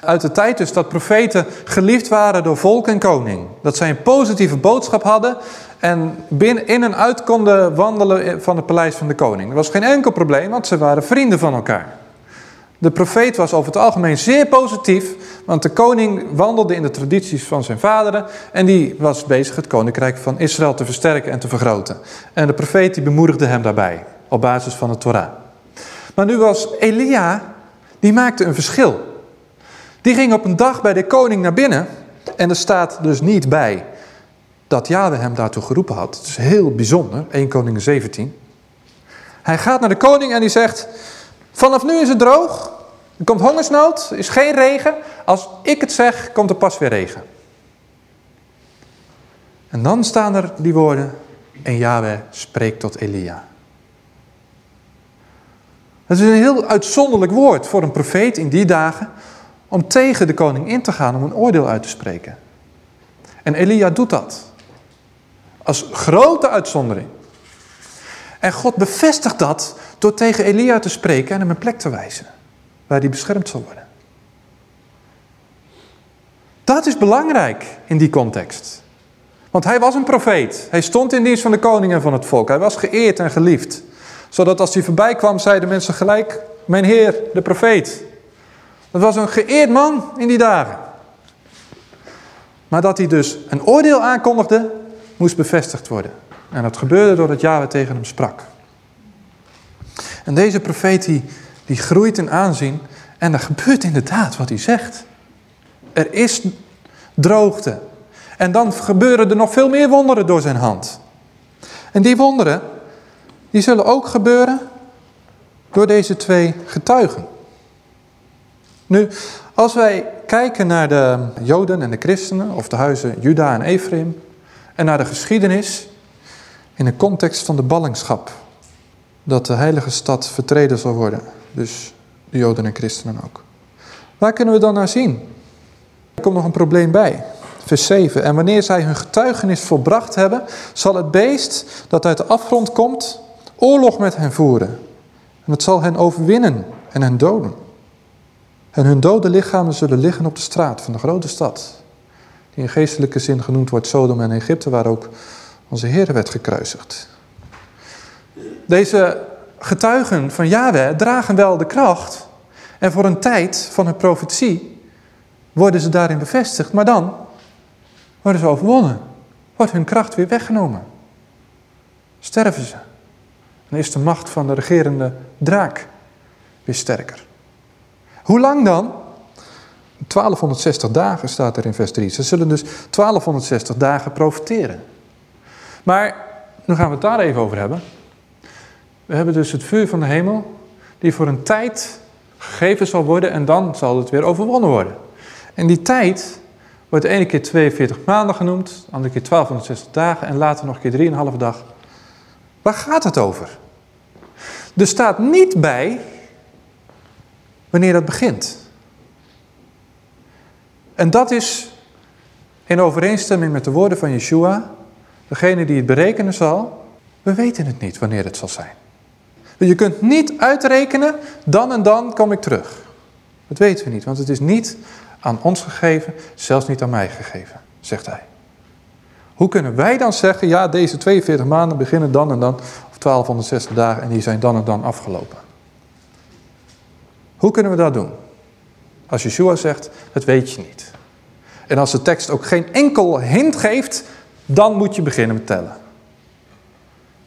Uit de tijd dus dat profeten geliefd waren door volk en koning. Dat zij een positieve boodschap hadden en binnen, in en uit konden wandelen van het paleis van de koning. Er was geen enkel probleem, want ze waren vrienden van elkaar. De profeet was over het algemeen zeer positief, want de koning wandelde in de tradities van zijn vaderen en die was bezig het koninkrijk van Israël te versterken en te vergroten. En de profeet die bemoedigde hem daarbij, op basis van de Torah. Maar nu was Elia, die maakte een verschil. Die ging op een dag bij de koning naar binnen en er staat dus niet bij dat Yahweh hem daartoe geroepen had. Het is heel bijzonder, 1 Koning 17. Hij gaat naar de koning en die zegt, vanaf nu is het droog, er komt hongersnood, er is geen regen. Als ik het zeg, komt er pas weer regen. En dan staan er die woorden, en Yahweh spreekt tot Elia. Het is een heel uitzonderlijk woord voor een profeet in die dagen om tegen de koning in te gaan om een oordeel uit te spreken. En Elia doet dat. Als grote uitzondering. En God bevestigt dat door tegen Elia te spreken en hem een plek te wijzen. Waar hij beschermd zal worden. Dat is belangrijk in die context. Want hij was een profeet. Hij stond in dienst van de koning en van het volk. Hij was geëerd en geliefd. Zodat als hij voorbij kwam, zeiden mensen gelijk, mijn heer, de profeet. Dat was een geëerd man in die dagen. Maar dat hij dus een oordeel aankondigde, moest bevestigd worden. En dat gebeurde doordat Yahweh tegen hem sprak. En deze profeet die, die groeit in aanzien en er gebeurt inderdaad wat hij zegt. Er is droogte. En dan gebeuren er nog veel meer wonderen door zijn hand. En die wonderen, die zullen ook gebeuren door deze twee getuigen. Nu, als wij kijken naar de Joden en de christenen, of de huizen Juda en Ephraim, en naar de geschiedenis in de context van de ballingschap, dat de heilige stad vertreden zal worden, dus de Joden en christenen ook. Waar kunnen we dan naar zien? Er komt nog een probleem bij. Vers 7. En wanneer zij hun getuigenis volbracht hebben, zal het beest dat uit de afgrond komt, oorlog met hen voeren. En het zal hen overwinnen en hen doden. En hun dode lichamen zullen liggen op de straat van de grote stad. Die in geestelijke zin genoemd wordt Sodom en Egypte, waar ook onze Heer werd gekruisigd. Deze getuigen van Yahweh dragen wel de kracht. En voor een tijd van hun profetie worden ze daarin bevestigd. Maar dan worden ze overwonnen. Wordt hun kracht weer weggenomen. Sterven ze. Dan is de macht van de regerende draak weer sterker. Hoe lang dan? 1260 dagen staat er in vers 3. Ze zullen dus 1260 dagen profiteren. Maar, nu gaan we het daar even over hebben. We hebben dus het vuur van de hemel, die voor een tijd gegeven zal worden en dan zal het weer overwonnen worden. En die tijd wordt de ene keer 42 maanden genoemd, de andere keer 1260 dagen en later nog een keer 3,5 dag. Waar gaat het over? Er staat niet bij wanneer dat begint. En dat is in overeenstemming met de woorden van Yeshua, degene die het berekenen zal, we weten het niet wanneer het zal zijn. Je kunt niet uitrekenen, dan en dan kom ik terug. Dat weten we niet, want het is niet aan ons gegeven, zelfs niet aan mij gegeven, zegt hij. Hoe kunnen wij dan zeggen, ja deze 42 maanden beginnen dan en dan, of 1260 dagen en die zijn dan en dan afgelopen? Hoe kunnen we dat doen? Als Yeshua zegt, dat weet je niet. En als de tekst ook geen enkel hint geeft, dan moet je beginnen met tellen.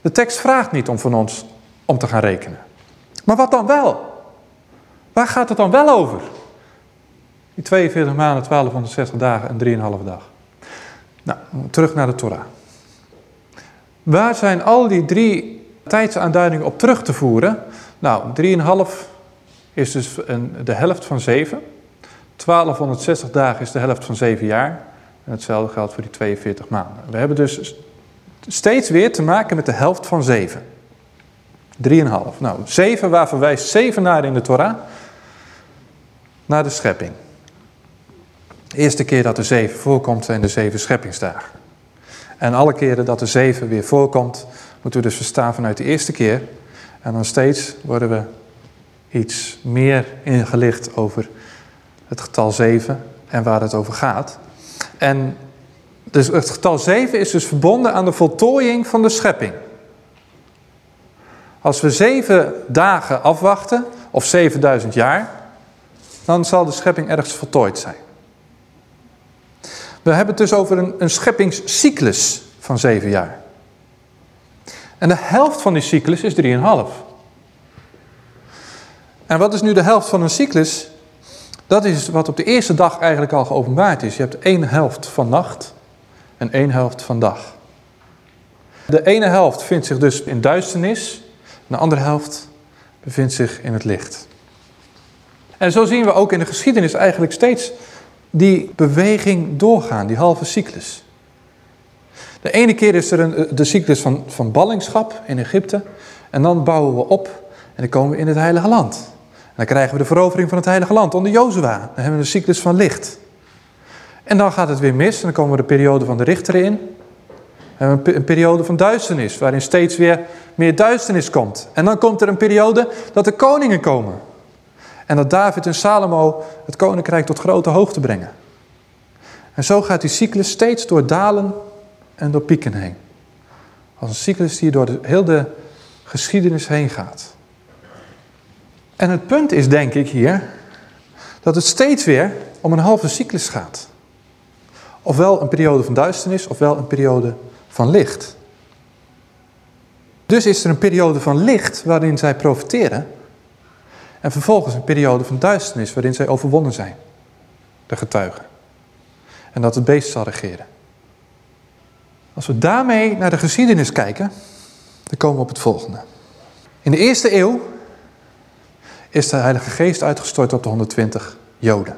De tekst vraagt niet om van ons om te gaan rekenen. Maar wat dan wel? Waar gaat het dan wel over? Die 42 maanden, 1260 dagen en 3,5 dag. Nou, terug naar de Torah. Waar zijn al die drie tijdsaanduidingen op terug te voeren? Nou, 3,5 is dus een, de helft van 7. 1260 dagen is de helft van 7 jaar. En hetzelfde geldt voor die 42 maanden. We hebben dus steeds weer te maken met de helft van 7. 3,5. Nou, 7, waar verwijst 7 naar in de Torah? Naar de schepping. De eerste keer dat de 7 voorkomt zijn de 7 scheppingsdagen. En alle keren dat de 7 weer voorkomt, moeten we dus verstaan vanuit de eerste keer. En dan steeds worden we iets meer ingelicht over het getal 7 en waar het over gaat. En dus het getal 7 is dus verbonden aan de voltooiing van de schepping. Als we zeven dagen afwachten, of 7000 jaar, dan zal de schepping ergens voltooid zijn. We hebben het dus over een, een scheppingscyclus van zeven jaar. En de helft van die cyclus is 3,5. En wat is nu de helft van een cyclus? Dat is wat op de eerste dag eigenlijk al geopenbaard is. Je hebt één helft van nacht en één helft van dag. De ene helft vindt zich dus in duisternis. De andere helft bevindt zich in het licht. En zo zien we ook in de geschiedenis eigenlijk steeds die beweging doorgaan, die halve cyclus. De ene keer is er een, de cyclus van, van ballingschap in Egypte. En dan bouwen we op en dan komen we in het Heilige Land. Dan krijgen we de verovering van het Heilige Land onder Jozua. Dan hebben we de cyclus van licht. En dan gaat het weer mis en dan komen we de periode van de richter in. We hebben een periode van duisternis, waarin steeds weer meer duisternis komt. En dan komt er een periode dat de koningen komen. En dat David en Salomo het koninkrijk tot grote hoogte brengen. En zo gaat die cyclus steeds door dalen en door pieken heen. Als een cyclus die door de, heel de geschiedenis heen gaat. En het punt is denk ik hier, dat het steeds weer om een halve cyclus gaat. Ofwel een periode van duisternis, ofwel een periode van licht. Dus is er een periode van licht waarin zij profiteren. En vervolgens een periode van duisternis waarin zij overwonnen zijn. De getuigen. En dat het beest zal regeren. Als we daarmee naar de geschiedenis kijken, dan komen we op het volgende. In de eerste eeuw is de Heilige Geest uitgestort op de 120 Joden.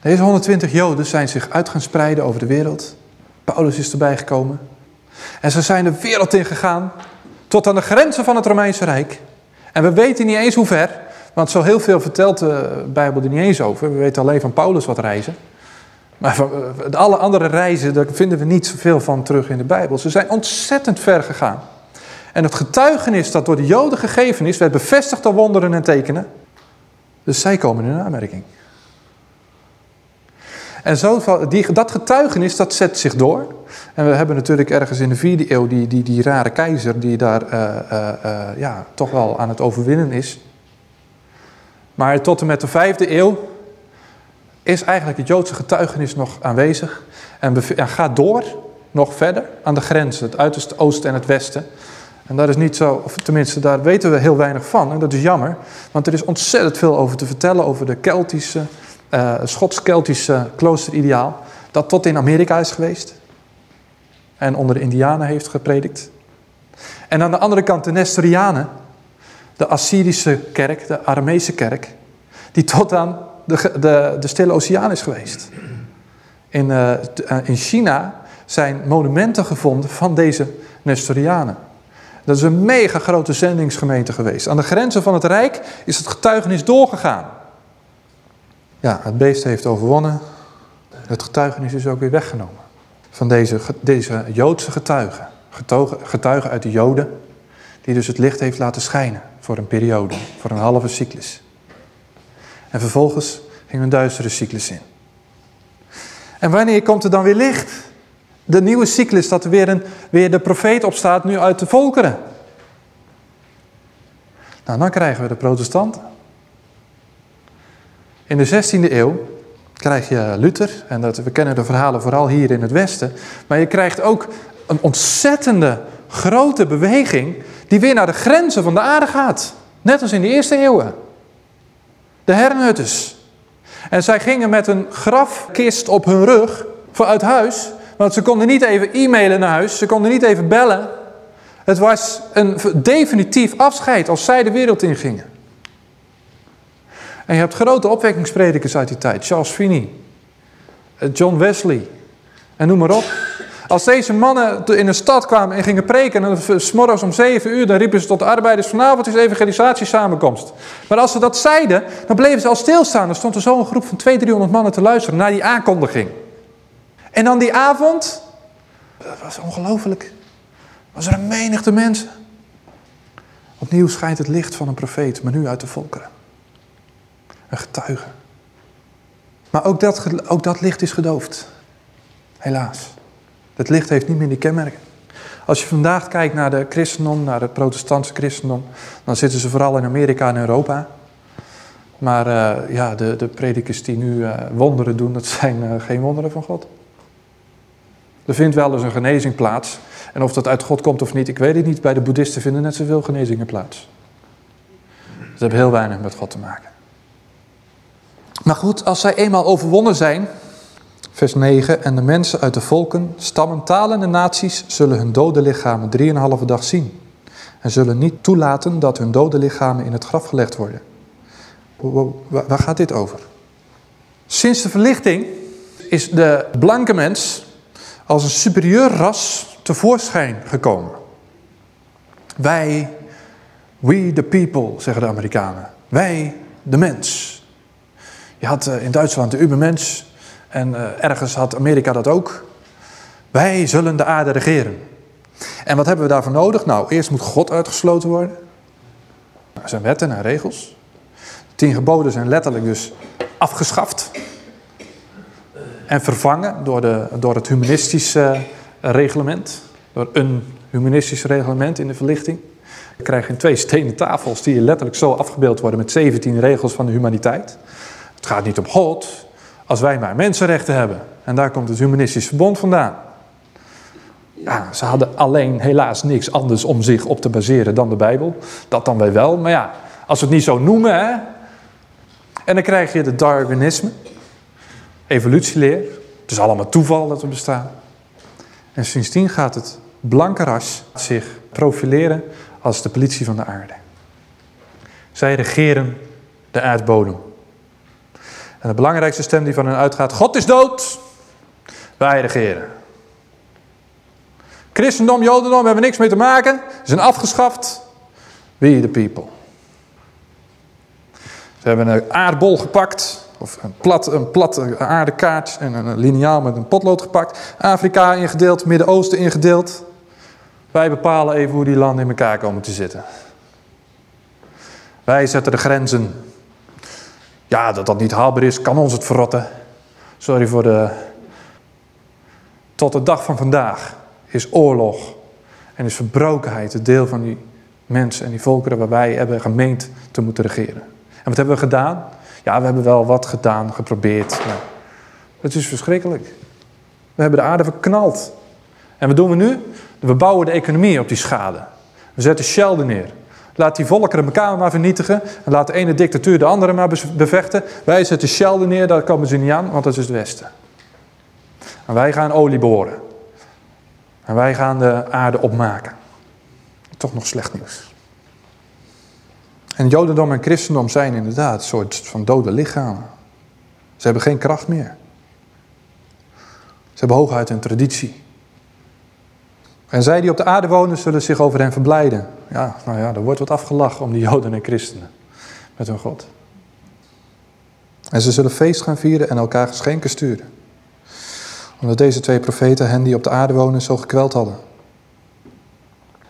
Deze 120 Joden zijn zich uit gaan spreiden over de wereld. Paulus is erbij gekomen. En ze zijn de wereld ingegaan tot aan de grenzen van het Romeinse Rijk. En we weten niet eens hoe ver, want zo heel veel vertelt de Bijbel er niet eens over. We weten alleen van Paulus wat reizen. Maar van eh, alle andere reizen, daar vinden we niet zoveel van terug in de Bijbel. Ze zijn ontzettend ver gegaan. En het getuigenis dat door de Joden gegeven is, werd bevestigd door wonderen en tekenen. Dus zij komen in aanmerking. En zo, die, dat getuigenis, dat zet zich door. En we hebben natuurlijk ergens in de vierde eeuw die, die, die rare keizer die daar uh, uh, uh, ja, toch wel aan het overwinnen is. Maar tot en met de vijfde eeuw is eigenlijk het Joodse getuigenis nog aanwezig. En gaat door, nog verder, aan de grenzen, het uiterste oosten en het westen. En dat is niet zo, of tenminste daar weten we heel weinig van. En dat is jammer, want er is ontzettend veel over te vertellen over de Keltische, uh, Schots-Keltische kloosterideaal. Dat tot in Amerika is geweest. En onder de Indianen heeft gepredikt. En aan de andere kant de Nestorianen, de Assyrische kerk, de Aramese kerk, die tot aan de, de, de Stille Oceaan is geweest. In, uh, in China zijn monumenten gevonden van deze Nestorianen. Dat is een mega grote zendingsgemeente geweest. Aan de grenzen van het Rijk is het getuigenis doorgegaan. Ja, het beest heeft overwonnen. Het getuigenis is ook weer weggenomen. Van deze, deze Joodse getuigen. Getuigen uit de Joden. Die dus het licht heeft laten schijnen. Voor een periode. Voor een halve cyclus. En vervolgens ging een duistere cyclus in. En wanneer komt er dan weer licht? De nieuwe cyclus dat er weer, een, weer de profeet opstaat nu uit de volkeren. Nou, dan krijgen we de protestanten. In de 16e eeuw krijg je Luther, en dat, we kennen de verhalen vooral hier in het Westen, maar je krijgt ook een ontzettende grote beweging die weer naar de grenzen van de aarde gaat. Net als in de eerste eeuwen. De Herrnhutters. En zij gingen met een grafkist op hun rug vooruit huis want ze konden niet even e-mailen naar huis, ze konden niet even bellen. Het was een definitief afscheid als zij de wereld ingingen. En je hebt grote opwekkingspredikers uit die tijd. Charles Finney, eh, John Wesley en noem maar op. Als deze mannen in een stad kwamen en gingen preken, en s'morgens om zeven uur, dan riepen ze tot de arbeiders, vanavond is evangelisatiesamenkomst. Maar als ze dat zeiden, dan bleven ze al stilstaan. Er stond er zo'n groep van 200, 300 mannen te luisteren naar die aankondiging. En dan die avond, dat was ongelooflijk, was er een menigte mensen. Opnieuw schijnt het licht van een profeet, maar nu uit de volkeren. Een getuige. Maar ook dat, ook dat licht is gedoofd. Helaas. Het licht heeft niet meer die kenmerken. Als je vandaag kijkt naar de christendom, naar het protestantse christendom, dan zitten ze vooral in Amerika en Europa. Maar uh, ja, de, de predikers die nu uh, wonderen doen, dat zijn uh, geen wonderen van God. Er vindt wel eens een genezing plaats. En of dat uit God komt of niet, ik weet het niet. Bij de boeddhisten vinden net zoveel genezingen plaats. Dat heeft heel weinig met God te maken. Maar goed, als zij eenmaal overwonnen zijn, vers 9, en de mensen uit de volken, stammen, talen en naties zullen hun dode lichamen drieënhalve dag zien. En zullen niet toelaten dat hun dode lichamen in het graf gelegd worden. Waar gaat dit over? Sinds de verlichting is de blanke mens als een superieur ras tevoorschijn gekomen. Wij, we the people, zeggen de Amerikanen. Wij, de mens. Je had eh, in Duitsland de Ubermens en eh, ergens had Amerika dat ook. Wij zullen de aarde regeren. En wat hebben we daarvoor nodig? Nou, eerst moet God uitgesloten worden. Er zijn wetten en regels. De tien geboden zijn letterlijk dus afgeschaft en vervangen door, de, door het humanistische reglement. Door een humanistisch reglement in de verlichting. Je krijgt in twee stenen tafels die letterlijk zo afgebeeld worden met 17 regels van de humaniteit. Het gaat niet om God, als wij maar mensenrechten hebben. En daar komt het humanistisch verbond vandaan. Ja, ze hadden alleen helaas niks anders om zich op te baseren dan de Bijbel. Dat dan wij wel, maar ja, als we het niet zo noemen, hè. En dan krijg je de Darwinisme evolutieleer. Het is allemaal toeval dat we bestaan. En sindsdien gaat het blanke ras zich profileren als de politie van de aarde. Zij regeren de aardbodem. En de belangrijkste stem die van hen uitgaat: God is dood, wij regeren. Christendom, Jodendom hebben niks mee te maken, ze zijn afgeschaft. We the people. Ze hebben een aardbol gepakt of een, plat, een platte aardekaart en een lineaal met een potlood gepakt. Afrika ingedeeld, Midden-Oosten ingedeeld. Wij bepalen even hoe die landen in elkaar komen te zitten. Wij zetten de grenzen. Ja, dat dat niet haalbaar is, kan ons het verrotten. Sorry voor de... Tot de dag van vandaag is oorlog en is verbrokenheid het deel van die mensen en die volkeren waar wij hebben gemeend te moeten regeren. En wat hebben we gedaan? Ja, we hebben wel wat gedaan, geprobeerd. Maar het is verschrikkelijk. We hebben de aarde verknald. En wat doen we nu? We bouwen de economie op die schade. We zetten Shell er neer. Laat die volkeren elkaar maar vernietigen. En laat de ene dictatuur de andere maar bevechten. Wij zetten Shell er neer, daar komen ze niet aan, want dat is het Westen. En wij gaan olie boren. En wij gaan de aarde opmaken. Toch nog slecht nieuws. En Jodendom en Christendom zijn inderdaad een soort van dode lichamen. Ze hebben geen kracht meer. Ze hebben hooguit een traditie. En zij die op de aarde wonen, zullen zich over hen verblijden. Ja, nou ja, er wordt wat afgelachen om die Joden en Christenen met hun God. En ze zullen feest gaan vieren en elkaar geschenken sturen. Omdat deze twee profeten hen die op de aarde wonen zo gekweld hadden.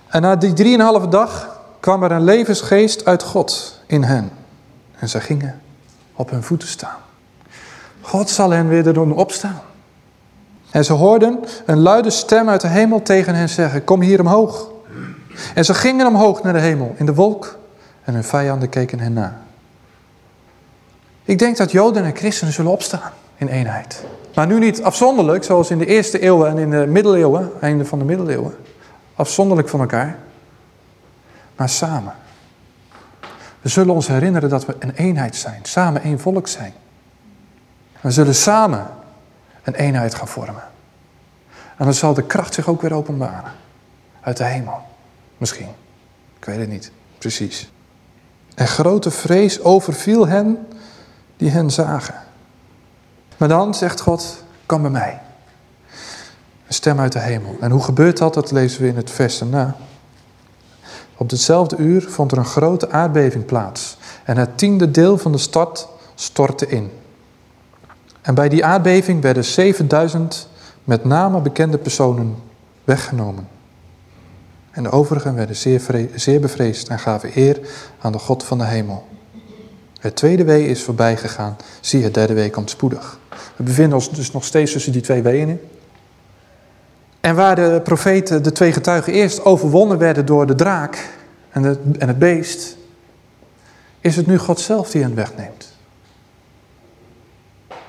En na die drieënhalve dag kwam er een levensgeest uit God in hen. En zij gingen op hun voeten staan. God zal hen weer doen opstaan. En ze hoorden een luide stem uit de hemel tegen hen zeggen, kom hier omhoog. En ze gingen omhoog naar de hemel in de wolk en hun vijanden keken hen na. Ik denk dat Joden en christenen zullen opstaan in eenheid. Maar nu niet afzonderlijk, zoals in de eerste eeuwen en in de middeleeuwen, einde van de middeleeuwen. Afzonderlijk van elkaar, maar samen. We zullen ons herinneren dat we een eenheid zijn, samen één volk zijn. We zullen samen een eenheid gaan vormen. En dan zal de kracht zich ook weer openbaren. Uit de hemel. Misschien. Ik weet het niet. Precies. En grote vrees overviel hen die hen zagen. Maar dan zegt God, kom bij mij. Een stem uit de hemel. En hoe gebeurt dat? Dat lezen we in het vers daarna. Op hetzelfde uur vond er een grote aardbeving plaats. En het tiende deel van de stad stortte in. En bij die aardbeving werden 7000 met name bekende personen weggenomen. En de overigen werden zeer, zeer bevreesd en gaven eer aan de God van de hemel. Het tweede wee is voorbij gegaan. Zie, het derde wee komt spoedig. We bevinden ons dus nog steeds tussen die twee weeën in. En waar de profeten, de twee getuigen, eerst overwonnen werden door de draak en het, en het beest, is het nu God zelf die hen wegneemt.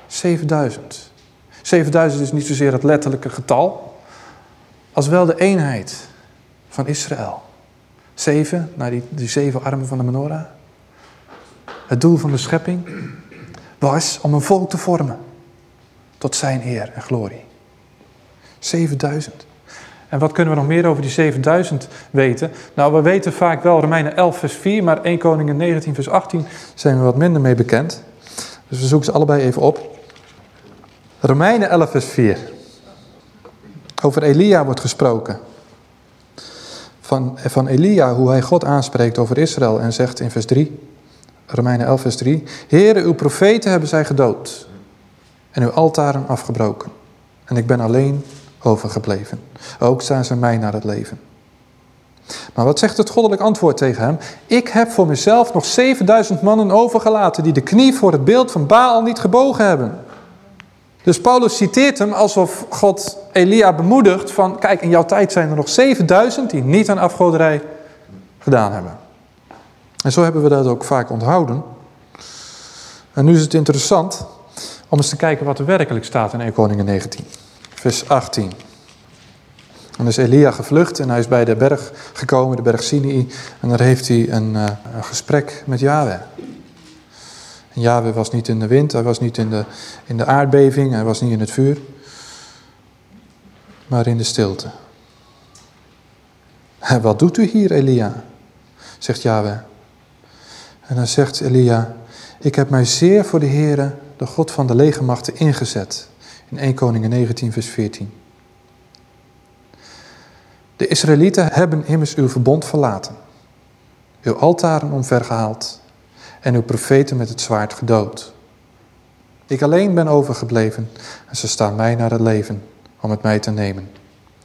7000. 7000 is niet zozeer het letterlijke getal, als wel de eenheid van Israël. Zeven, naar die, die zeven armen van de menorah. Het doel van de schepping was om een volk te vormen tot zijn eer en glorie. 7000. En wat kunnen we nog meer over die 7000 weten? Nou, we weten vaak wel Romeinen 11 vers 4, maar 1 Koningen 19 vers 18 zijn we wat minder mee bekend. Dus we zoeken ze allebei even op. Romeinen 11 vers 4. Over Elia wordt gesproken. Van, van Elia, hoe hij God aanspreekt over Israël en zegt in vers 3. Romeinen 11 vers 3. Heren, uw profeten hebben zij gedood. En uw altaren afgebroken. En ik ben alleen overgebleven. Ook staan ze mij naar het leven. Maar wat zegt het goddelijk antwoord tegen hem? Ik heb voor mezelf nog 7000 mannen overgelaten die de knie voor het beeld van Baal niet gebogen hebben. Dus Paulus citeert hem alsof God Elia bemoedigt van, kijk in jouw tijd zijn er nog 7000 die niet aan afgoderij gedaan hebben. En zo hebben we dat ook vaak onthouden. En nu is het interessant om eens te kijken wat er werkelijk staat in 1 Koningen 19, vers 18. Dan is Elia gevlucht en hij is bij de berg gekomen, de berg Sinai. En daar heeft hij een, uh, een gesprek met Yahweh. En Yahweh was niet in de wind, hij was niet in de, in de aardbeving, hij was niet in het vuur. Maar in de stilte. Wat doet u hier, Elia? Zegt Yahweh. En dan zegt Elia, ik heb mij zeer voor de Heere, de God van de legermachten, ingezet. In 1 Koningen 19 vers 14. De Israëlieten hebben immers uw verbond verlaten, uw altaren omvergehaald en uw profeten met het zwaard gedood. Ik alleen ben overgebleven en ze staan mij naar het leven om het mij te nemen.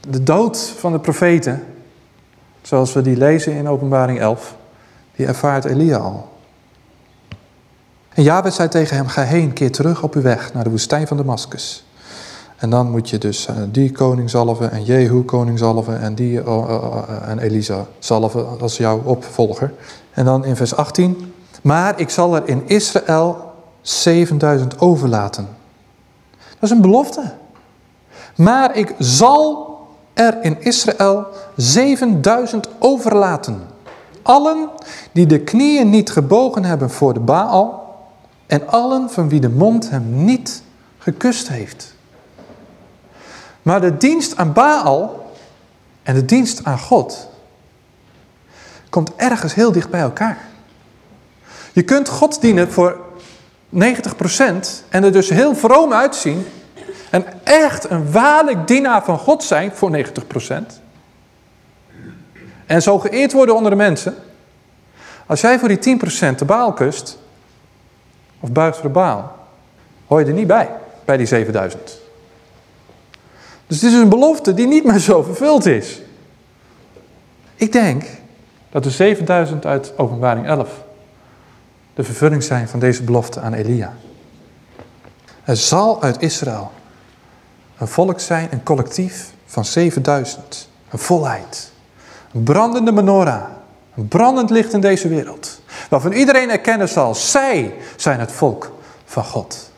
De dood van de profeten, zoals we die lezen in openbaring 11, die ervaart Elia al. En Jabez zei tegen hem, ga heen, keer terug op uw weg naar de woestijn van Damascus. En dan moet je dus eh, die koning zalven en Jehu koning zalven en, die, uh, en Elisa zalven als jouw opvolger. En dan in vers 18, maar ik zal er in Israël 7000 overlaten. Dat is een belofte. Maar ik zal er in Israël 7000 overlaten. Allen die de knieën niet gebogen hebben voor de Baal en allen van wie de mond hem niet gekust heeft. Maar de dienst aan Baal en de dienst aan God komt ergens heel dicht bij elkaar. Je kunt God dienen voor 90% en er dus heel vroom uitzien en echt een waarlijk dienaar van God zijn voor 90%. En zo geëerd worden onder de mensen. Als jij voor die 10% de baal kust, of buigt voor de baal, hoor je er niet bij, bij die 7000. Dus het is een belofte die niet meer zo vervuld is. Ik denk dat de 7000 uit openbaring 11 de vervulling zijn van deze belofte aan Elia. Er zal uit Israël een volk zijn, een collectief van 7000. Een volheid. Een brandende menorah. Een brandend licht in deze wereld. Waarvan iedereen erkennen zal, zij zijn het volk van God.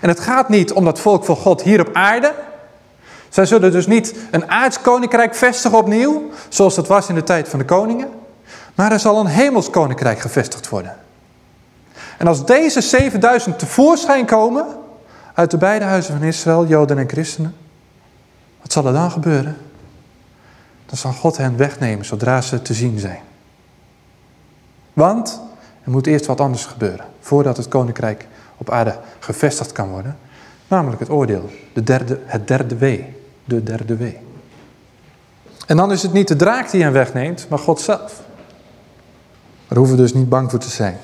En het gaat niet om dat volk van God hier op aarde. Zij zullen dus niet een aards koninkrijk vestigen opnieuw, zoals dat was in de tijd van de koningen. Maar er zal een hemels koninkrijk gevestigd worden. En als deze 7000 tevoorschijn komen, uit de beide huizen van Israël, Joden en Christenen, wat zal er dan gebeuren? Dan zal God hen wegnemen zodra ze te zien zijn. Want er moet eerst wat anders gebeuren voordat het koninkrijk op aarde gevestigd kan worden. Namelijk het oordeel, de derde, het derde wee, de derde wee. En dan is het niet de draak die hen wegneemt, maar God zelf. Daar hoeven we dus niet bang voor te zijn.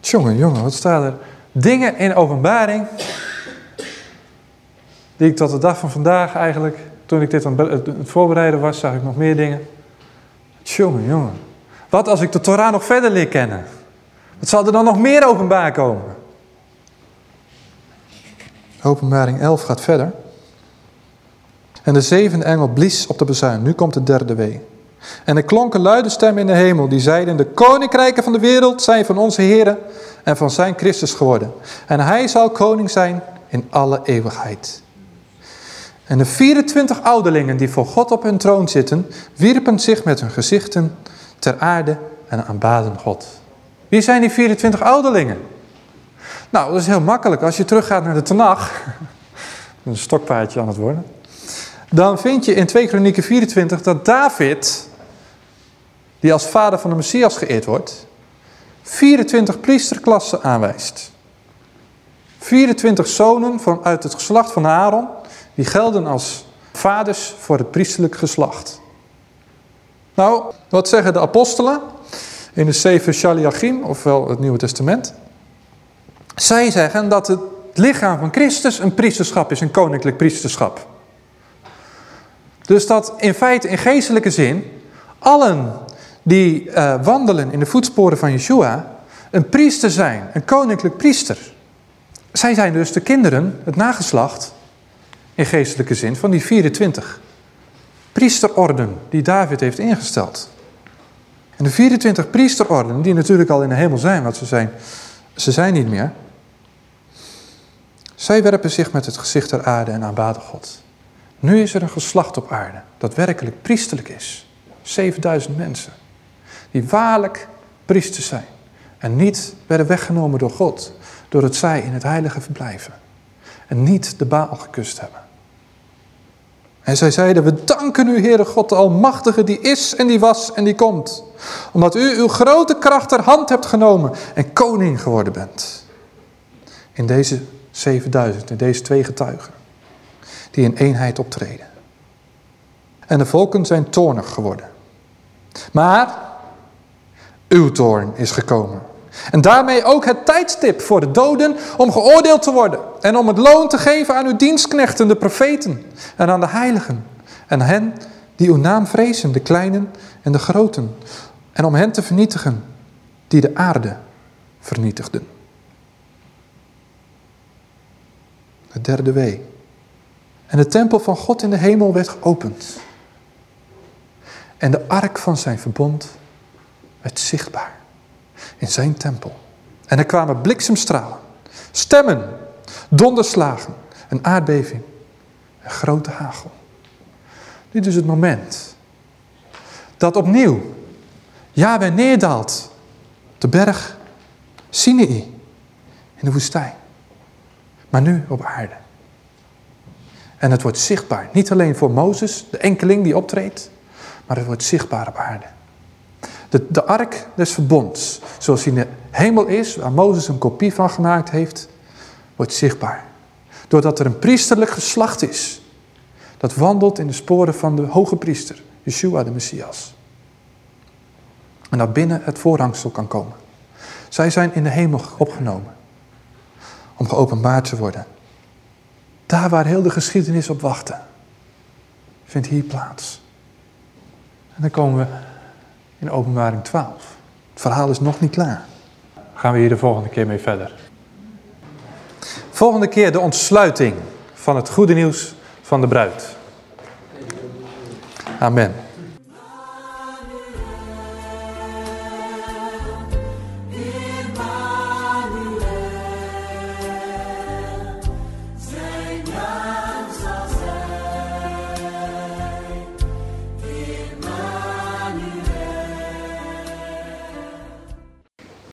Jongen, jongen, wat staat er? Dingen in openbaring, die ik tot de dag van vandaag eigenlijk, toen ik dit aan het voorbereiden was, zag ik nog meer dingen. Jongen, jongen. Wat als ik de Torah nog verder leer kennen? Wat zal er dan nog meer openbaar komen? Openbaring 11 gaat verder. En de zevende engel blies op de bezuin. Nu komt de derde wee. En er klonk een luide stem in de hemel die zeiden, de koninkrijken van de wereld zijn van onze Heeren en van zijn Christus geworden. En hij zal koning zijn in alle eeuwigheid. En de 24 ouderlingen die voor God op hun troon zitten, wierpen zich met hun gezichten ter aarde en aanbaden God. Wie zijn die 24 ouderlingen? Nou, dat is heel makkelijk. Als je teruggaat naar de Tanach, een stokpaardje aan het worden, dan vind je in 2 Kronieken 24 dat David die als vader van de Messias geëerd wordt, 24 priesterklassen aanwijst. 24 zonen van, uit het geslacht van Aaron, die gelden als vaders voor het priesterlijk geslacht. Nou, wat zeggen de apostelen in de Sefer Shaliachim, ofwel het Nieuwe Testament? Zij zeggen dat het lichaam van Christus een priesterschap is, een koninklijk priesterschap. Dus dat in feite in geestelijke zin allen die uh, wandelen in de voetsporen van Yeshua, een priester zijn, een koninklijk priester. Zij zijn dus de kinderen, het nageslacht, in geestelijke zin, van die 24 priesterorden die David heeft ingesteld. En de 24 priesterorden, die natuurlijk al in de hemel zijn, want ze zijn, ze zijn niet meer. Zij werpen zich met het gezicht ter aarde en aanbaden God. Nu is er een geslacht op aarde dat werkelijk priesterlijk is. 7000 mensen die waarlijk priesters zijn. En niet werden weggenomen door God, door het zij in het heilige verblijven. En niet de baal gekust hebben. En zij zeiden, we danken u Heere God de Almachtige die is en die was en die komt. Omdat u uw grote kracht ter hand hebt genomen en koning geworden bent. In deze 7000, in deze twee getuigen. Die in eenheid optreden. En de volken zijn toornig geworden. Maar uw toorn is gekomen. En daarmee ook het tijdstip voor de doden om geoordeeld te worden. En om het loon te geven aan uw dienstknechten, de profeten. En aan de heiligen. En hen die uw naam vrezen, de kleinen en de groten. En om hen te vernietigen die de aarde vernietigden. De derde wee. En de tempel van God in de hemel werd geopend. En de ark van zijn verbond werd zichtbaar in zijn tempel. En er kwamen bliksemstralen, stemmen, donderslagen, een aardbeving en grote hagel. Dit is het moment dat opnieuw Yahweh neerdaalt op de berg Sinai in de woestijn. Maar nu op aarde. En het wordt zichtbaar. Niet alleen voor Mozes, de enkeling die optreedt, maar het wordt zichtbaar op aarde. De, de ark des verbonds, zoals die in de hemel is, waar Mozes een kopie van gemaakt heeft, wordt zichtbaar. Doordat er een priesterlijk geslacht is, dat wandelt in de sporen van de hoge priester, Yeshua de Messias. En dat binnen het voorhangsel kan komen. Zij zijn in de hemel opgenomen, om geopenbaard te worden. Daar waar heel de geschiedenis op wachtte, vindt hier plaats. En dan komen we in openbaring 12. Het verhaal is nog niet klaar. Gaan we hier de volgende keer mee verder. Volgende keer de ontsluiting van het goede nieuws van de bruid. Amen.